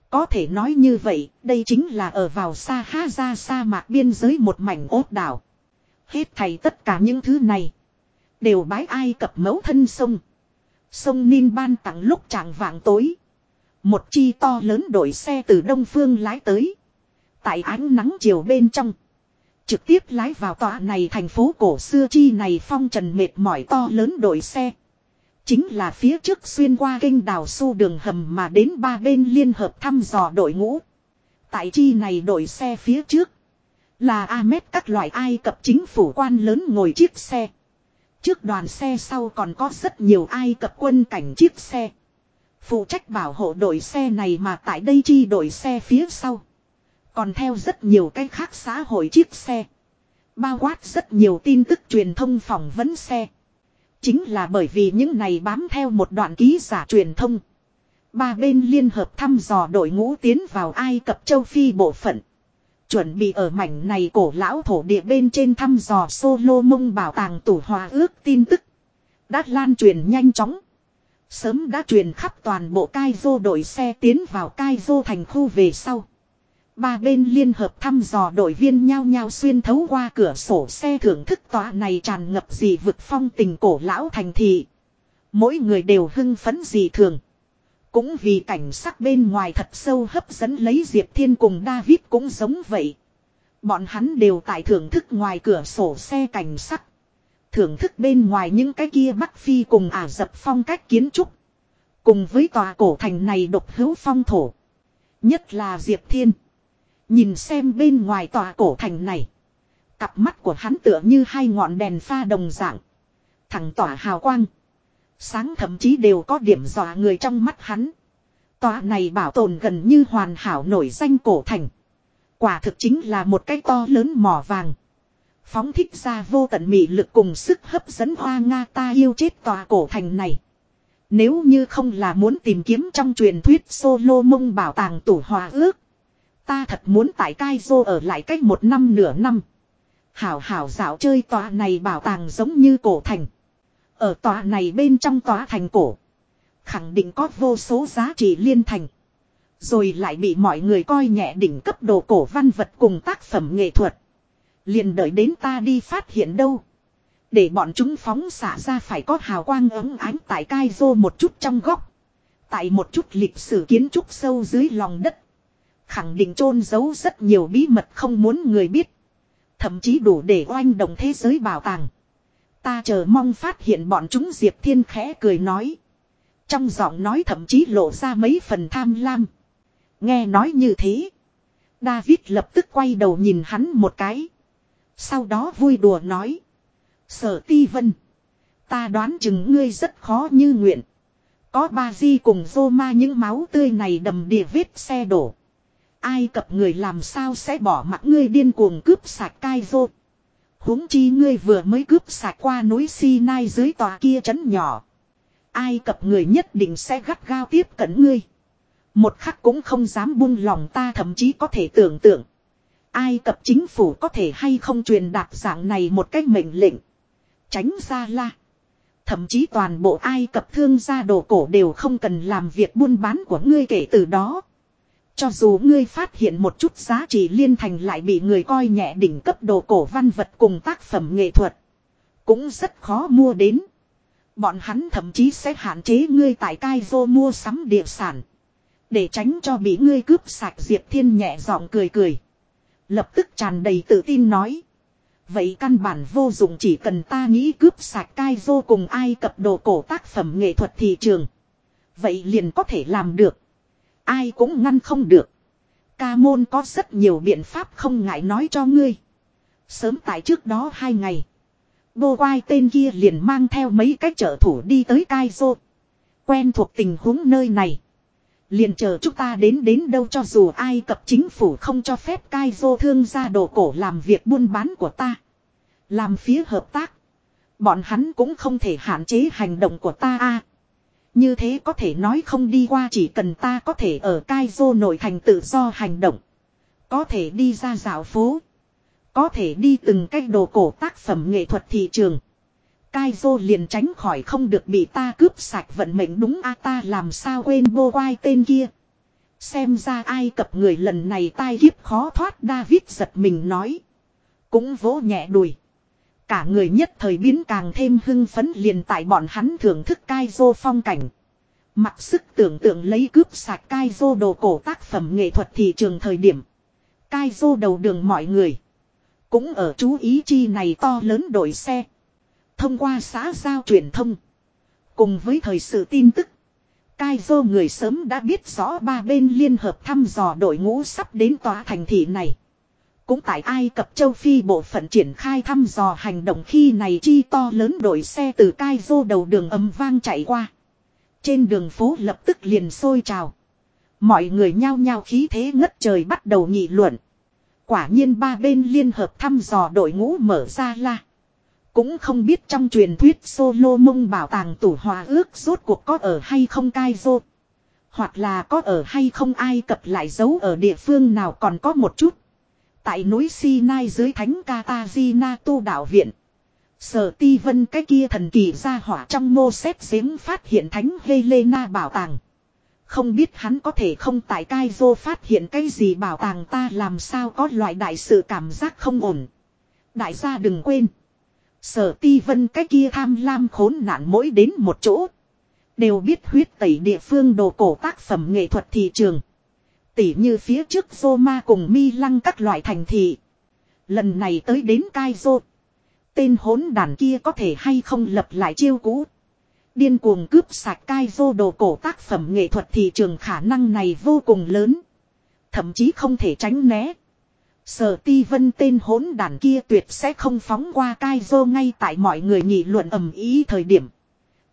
Có thể nói như vậy, đây chính là ở vào xa ha ra sa mạc biên giới một mảnh ốt đảo. Hết thầy tất cả những thứ này. Đều bái ai cập mẫu thân sông. Sông Nin ban tặng lúc trạng vạng tối. Một chi to lớn đội xe từ đông phương lái tới. Tại ánh nắng chiều bên trong. Trực tiếp lái vào tòa này thành phố cổ xưa chi này phong trần mệt mỏi to lớn đội xe. Chính là phía trước xuyên qua kênh đào su đường hầm mà đến ba bên liên hợp thăm dò đội ngũ. Tại chi này đội xe phía trước. Là Ahmed các loại Ai Cập chính phủ quan lớn ngồi chiếc xe. Trước đoàn xe sau còn có rất nhiều Ai Cập quân cảnh chiếc xe. Phụ trách bảo hộ đội xe này mà tại đây chi đội xe phía sau. Còn theo rất nhiều cái khác xã hội chiếc xe. Bao quát rất nhiều tin tức truyền thông phỏng vấn xe. Chính là bởi vì những này bám theo một đoạn ký giả truyền thông. Ba bên liên hợp thăm dò đội ngũ tiến vào Ai Cập châu Phi bộ phận. Chuẩn bị ở mảnh này cổ lão thổ địa bên trên thăm dò solo mông bảo tàng tủ hòa ước tin tức. Đã lan truyền nhanh chóng. Sớm đã truyền khắp toàn bộ cai dô đội xe tiến vào cai dô thành khu về sau. Ba bên liên hợp thăm dò đội viên nhao nhao xuyên thấu qua cửa sổ xe thưởng thức tòa này tràn ngập gì vực phong tình cổ lão thành thị. Mỗi người đều hưng phấn gì thường. Cũng vì cảnh sắc bên ngoài thật sâu hấp dẫn lấy Diệp Thiên cùng David cũng giống vậy. Bọn hắn đều tại thưởng thức ngoài cửa sổ xe cảnh sắc. Thưởng thức bên ngoài những cái kia Bắc Phi cùng Ả Dập phong cách kiến trúc. Cùng với tòa cổ thành này độc hữu phong thổ. Nhất là Diệp Thiên. Nhìn xem bên ngoài tòa cổ thành này. Cặp mắt của hắn tựa như hai ngọn đèn pha đồng dạng. Thẳng tỏa hào quang. Sáng thậm chí đều có điểm dọa người trong mắt hắn. Tòa này bảo tồn gần như hoàn hảo nổi danh cổ thành. Quả thực chính là một cái to lớn mỏ vàng. Phóng thích ra vô tận mị lực cùng sức hấp dẫn hoa Nga ta yêu chết tòa cổ thành này. Nếu như không là muốn tìm kiếm trong truyền thuyết solo mông bảo tàng tủ hòa ước. Ta thật muốn tại cai dô ở lại cách một năm nửa năm. Hảo hảo dạo chơi tòa này bảo tàng giống như cổ thành. Ở tòa này bên trong tòa thành cổ. Khẳng định có vô số giá trị liên thành. Rồi lại bị mọi người coi nhẹ đỉnh cấp đồ cổ văn vật cùng tác phẩm nghệ thuật. Liền đợi đến ta đi phát hiện đâu. Để bọn chúng phóng xả ra phải có hào quang ấm ánh tại cai rô một chút trong góc. Tại một chút lịch sử kiến trúc sâu dưới lòng đất. Khẳng định chôn giấu rất nhiều bí mật không muốn người biết. Thậm chí đủ để oanh động thế giới bảo tàng. Ta chờ mong phát hiện bọn chúng, Diệp Thiên khẽ cười nói. Trong giọng nói thậm chí lộ ra mấy phần tham lam. Nghe nói như thế. David lập tức quay đầu nhìn hắn một cái. Sau đó vui đùa nói. Sở ti vân. Ta đoán chừng ngươi rất khó như nguyện. Có ba di cùng Roma những máu tươi này đầm đìa vết xe đổ. Ai cập người làm sao sẽ bỏ mặc ngươi điên cuồng cướp sạch cai vô. huống chi ngươi vừa mới cướp sạch qua núi Sinai dưới tòa kia trấn nhỏ. Ai cập người nhất định sẽ gắt gao tiếp cận ngươi. Một khắc cũng không dám buông lòng ta thậm chí có thể tưởng tượng. Ai cập chính phủ có thể hay không truyền đạt dạng này một cách mệnh lệnh. Tránh ra la. Thậm chí toàn bộ Ai Cập thương gia đồ cổ đều không cần làm việc buôn bán của ngươi kể từ đó. Cho dù ngươi phát hiện một chút giá trị liên thành lại bị người coi nhẹ đỉnh cấp đồ cổ văn vật cùng tác phẩm nghệ thuật. Cũng rất khó mua đến. Bọn hắn thậm chí sẽ hạn chế ngươi tại vô mua sắm địa sản. Để tránh cho bị ngươi cướp sạch Diệp Thiên nhẹ giọng cười cười. Lập tức tràn đầy tự tin nói. Vậy căn bản vô dụng, chỉ cần ta nghĩ cướp sạch cai vô cùng ai cập đồ cổ tác phẩm nghệ thuật thị trường. Vậy liền có thể làm được. Ai cũng ngăn không được. Ca môn có rất nhiều biện pháp không ngại nói cho ngươi. Sớm tại trước đó hai ngày. Bô quai tên kia liền mang theo mấy cái trợ thủ đi tới cai rô. Quen thuộc tình huống nơi này. Liền chờ chúng ta đến đến đâu cho dù ai cập chính phủ không cho phép cai rô thương gia đồ cổ làm việc buôn bán của ta. Làm phía hợp tác. Bọn hắn cũng không thể hạn chế hành động của ta a như thế có thể nói không đi qua, chỉ cần ta có thể ở cai vô nội thành tự do hành động. Có thể đi ra dạo phố. Có thể đi từng cách đồ cổ tác phẩm nghệ thuật thị trường. Kaizo liền tránh khỏi không được bị ta cướp sạch vận mệnh đúng a, ta làm sao quên bô quai tên kia. Xem ra ai cập người lần này tai kiếp khó thoát, David giật mình nói. Cũng vỗ nhẹ đùi. Cả người nhất thời biến càng thêm hưng phấn liền tại bọn hắn thưởng thức cai dô phong cảnh. Mặc sức tưởng tượng lấy cướp sạch dô đồ cổ tác phẩm nghệ thuật thị trường thời điểm. Cai dô đầu đường mọi người. Cũng ở chú ý chi này to lớn đổi xe. Thông qua xã giao truyền thông. Cùng với thời sự tin tức. Cai dô người sớm đã biết rõ ba bên liên hợp thăm dò đội ngũ sắp đến tòa thành thị này. Cũng tại Ai Cập châu Phi bộ phận triển khai thăm dò hành động khi này chi to lớn đội xe từ Cai vô đầu đường âm vang chạy qua. Trên đường phố lập tức liền sôi trào. Mọi người nhao nhao khí thế ngất trời bắt đầu nghị luận. Quả nhiên ba bên liên hợp thăm dò đội ngũ mở ra la. Cũng không biết trong truyền thuyết solo mông bảo tàng tủ hòa ước rốt cuộc có ở hay không cai vô. Hoặc là có ở hay không ai cập lại giấu ở địa phương nào còn có một chút. Tại núi Sinai dưới thánh Katazina tu đạo viện. Sở ti vân cái kia thần kỳ ra hỏa trong mô xét giếng phát hiện thánh Helena bảo tàng. Không biết hắn có thể không tại cai vô phát hiện cái gì bảo tàng ta làm sao có loại đại sự cảm giác không ổn. Đại gia đừng quên. Sở ti vân cái kia tham lam khốn nạn mỗi đến một chỗ. Đều biết huyết tẩy địa phương đồ cổ tác phẩm nghệ thuật thị trường. Tỉ như phía trước Roma cùng mi lăng các loại thành thị. Lần này tới đến Kaizo. Tên hốn đàn kia có thể hay không lập lại chiêu cũ. Điên cuồng cướp sạch Kaizo đồ cổ tác phẩm nghệ thuật thị trường khả năng này vô cùng lớn. Thậm chí không thể tránh né. Sở ti vân tên hỗn đàn kia tuyệt sẽ không phóng qua cai dô ngay tại mọi người nghị luận ầm ý thời điểm.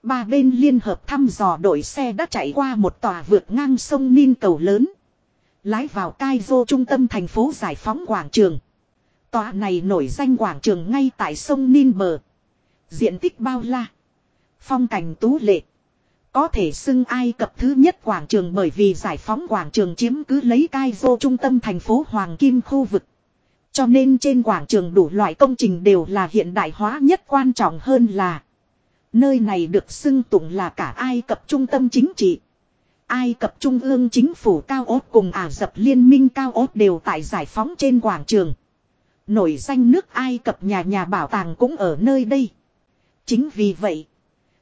Ba bên liên hợp thăm dò đội xe đã chạy qua một tòa vượt ngang sông Nin cầu lớn. Lái vào cai trung tâm thành phố giải phóng quảng trường. Tòa này nổi danh quảng trường ngay tại sông Ninh bờ. Diện tích bao la. Phong cảnh tú lệ. Có thể xưng Ai Cập thứ nhất quảng trường bởi vì giải phóng quảng trường chiếm cứ lấy Cairo trung tâm thành phố Hoàng Kim khu vực. Cho nên trên quảng trường đủ loại công trình đều là hiện đại hóa nhất quan trọng hơn là Nơi này được xưng tụng là cả Ai Cập trung tâm chính trị. Ai Cập trung ương chính phủ cao ốt cùng Ả Dập liên minh cao ốt đều tại giải phóng trên quảng trường. Nổi danh nước Ai Cập nhà nhà bảo tàng cũng ở nơi đây. Chính vì vậy,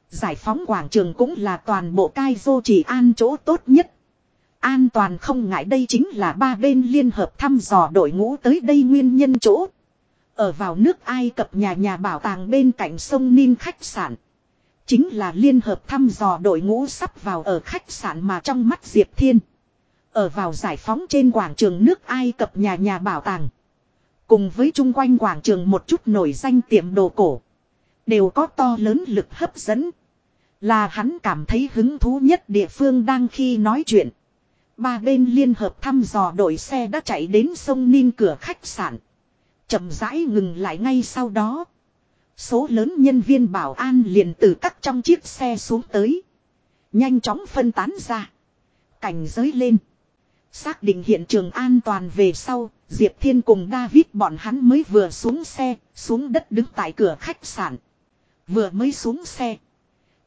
Giải phóng quảng trường cũng là toàn bộ cai vô chỉ an chỗ tốt nhất. An toàn không ngại đây chính là ba bên liên hợp thăm dò đội ngũ tới đây nguyên nhân chỗ. Ở vào nước Ai Cập nhà nhà bảo tàng bên cạnh sông Nin khách sạn. Chính là liên hợp thăm dò đội ngũ sắp vào ở khách sạn mà trong mắt Diệp Thiên. Ở vào giải phóng trên quảng trường nước Ai Cập nhà nhà bảo tàng. Cùng với chung quanh quảng trường một chút nổi danh tiệm đồ cổ. Đều có to lớn lực hấp dẫn. Là hắn cảm thấy hứng thú nhất địa phương đang khi nói chuyện. Ba bên liên hợp thăm dò đội xe đã chạy đến sông Ninh cửa khách sạn. chậm rãi ngừng lại ngay sau đó. Số lớn nhân viên bảo an liền từ các trong chiếc xe xuống tới. Nhanh chóng phân tán ra. Cảnh giới lên. Xác định hiện trường an toàn về sau, Diệp Thiên cùng David bọn hắn mới vừa xuống xe, xuống đất đứng tại cửa khách sạn. Vừa mới xuống xe.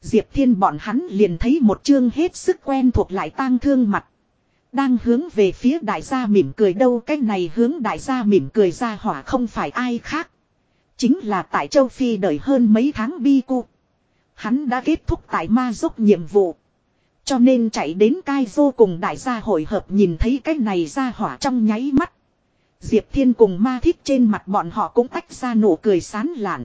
Diệp Thiên bọn hắn liền thấy một chương hết sức quen thuộc lại tang thương mặt. Đang hướng về phía đại gia mỉm cười đâu cái này hướng đại gia mỉm cười ra hỏa không phải ai khác. Chính là tại châu Phi đợi hơn mấy tháng bi cu. Hắn đã kết thúc tại ma dốc nhiệm vụ. Cho nên chạy đến cai vô cùng đại gia hội hợp nhìn thấy cái này ra hỏa trong nháy mắt. Diệp Thiên cùng ma thích trên mặt bọn họ cũng tách ra nụ cười sán lạn.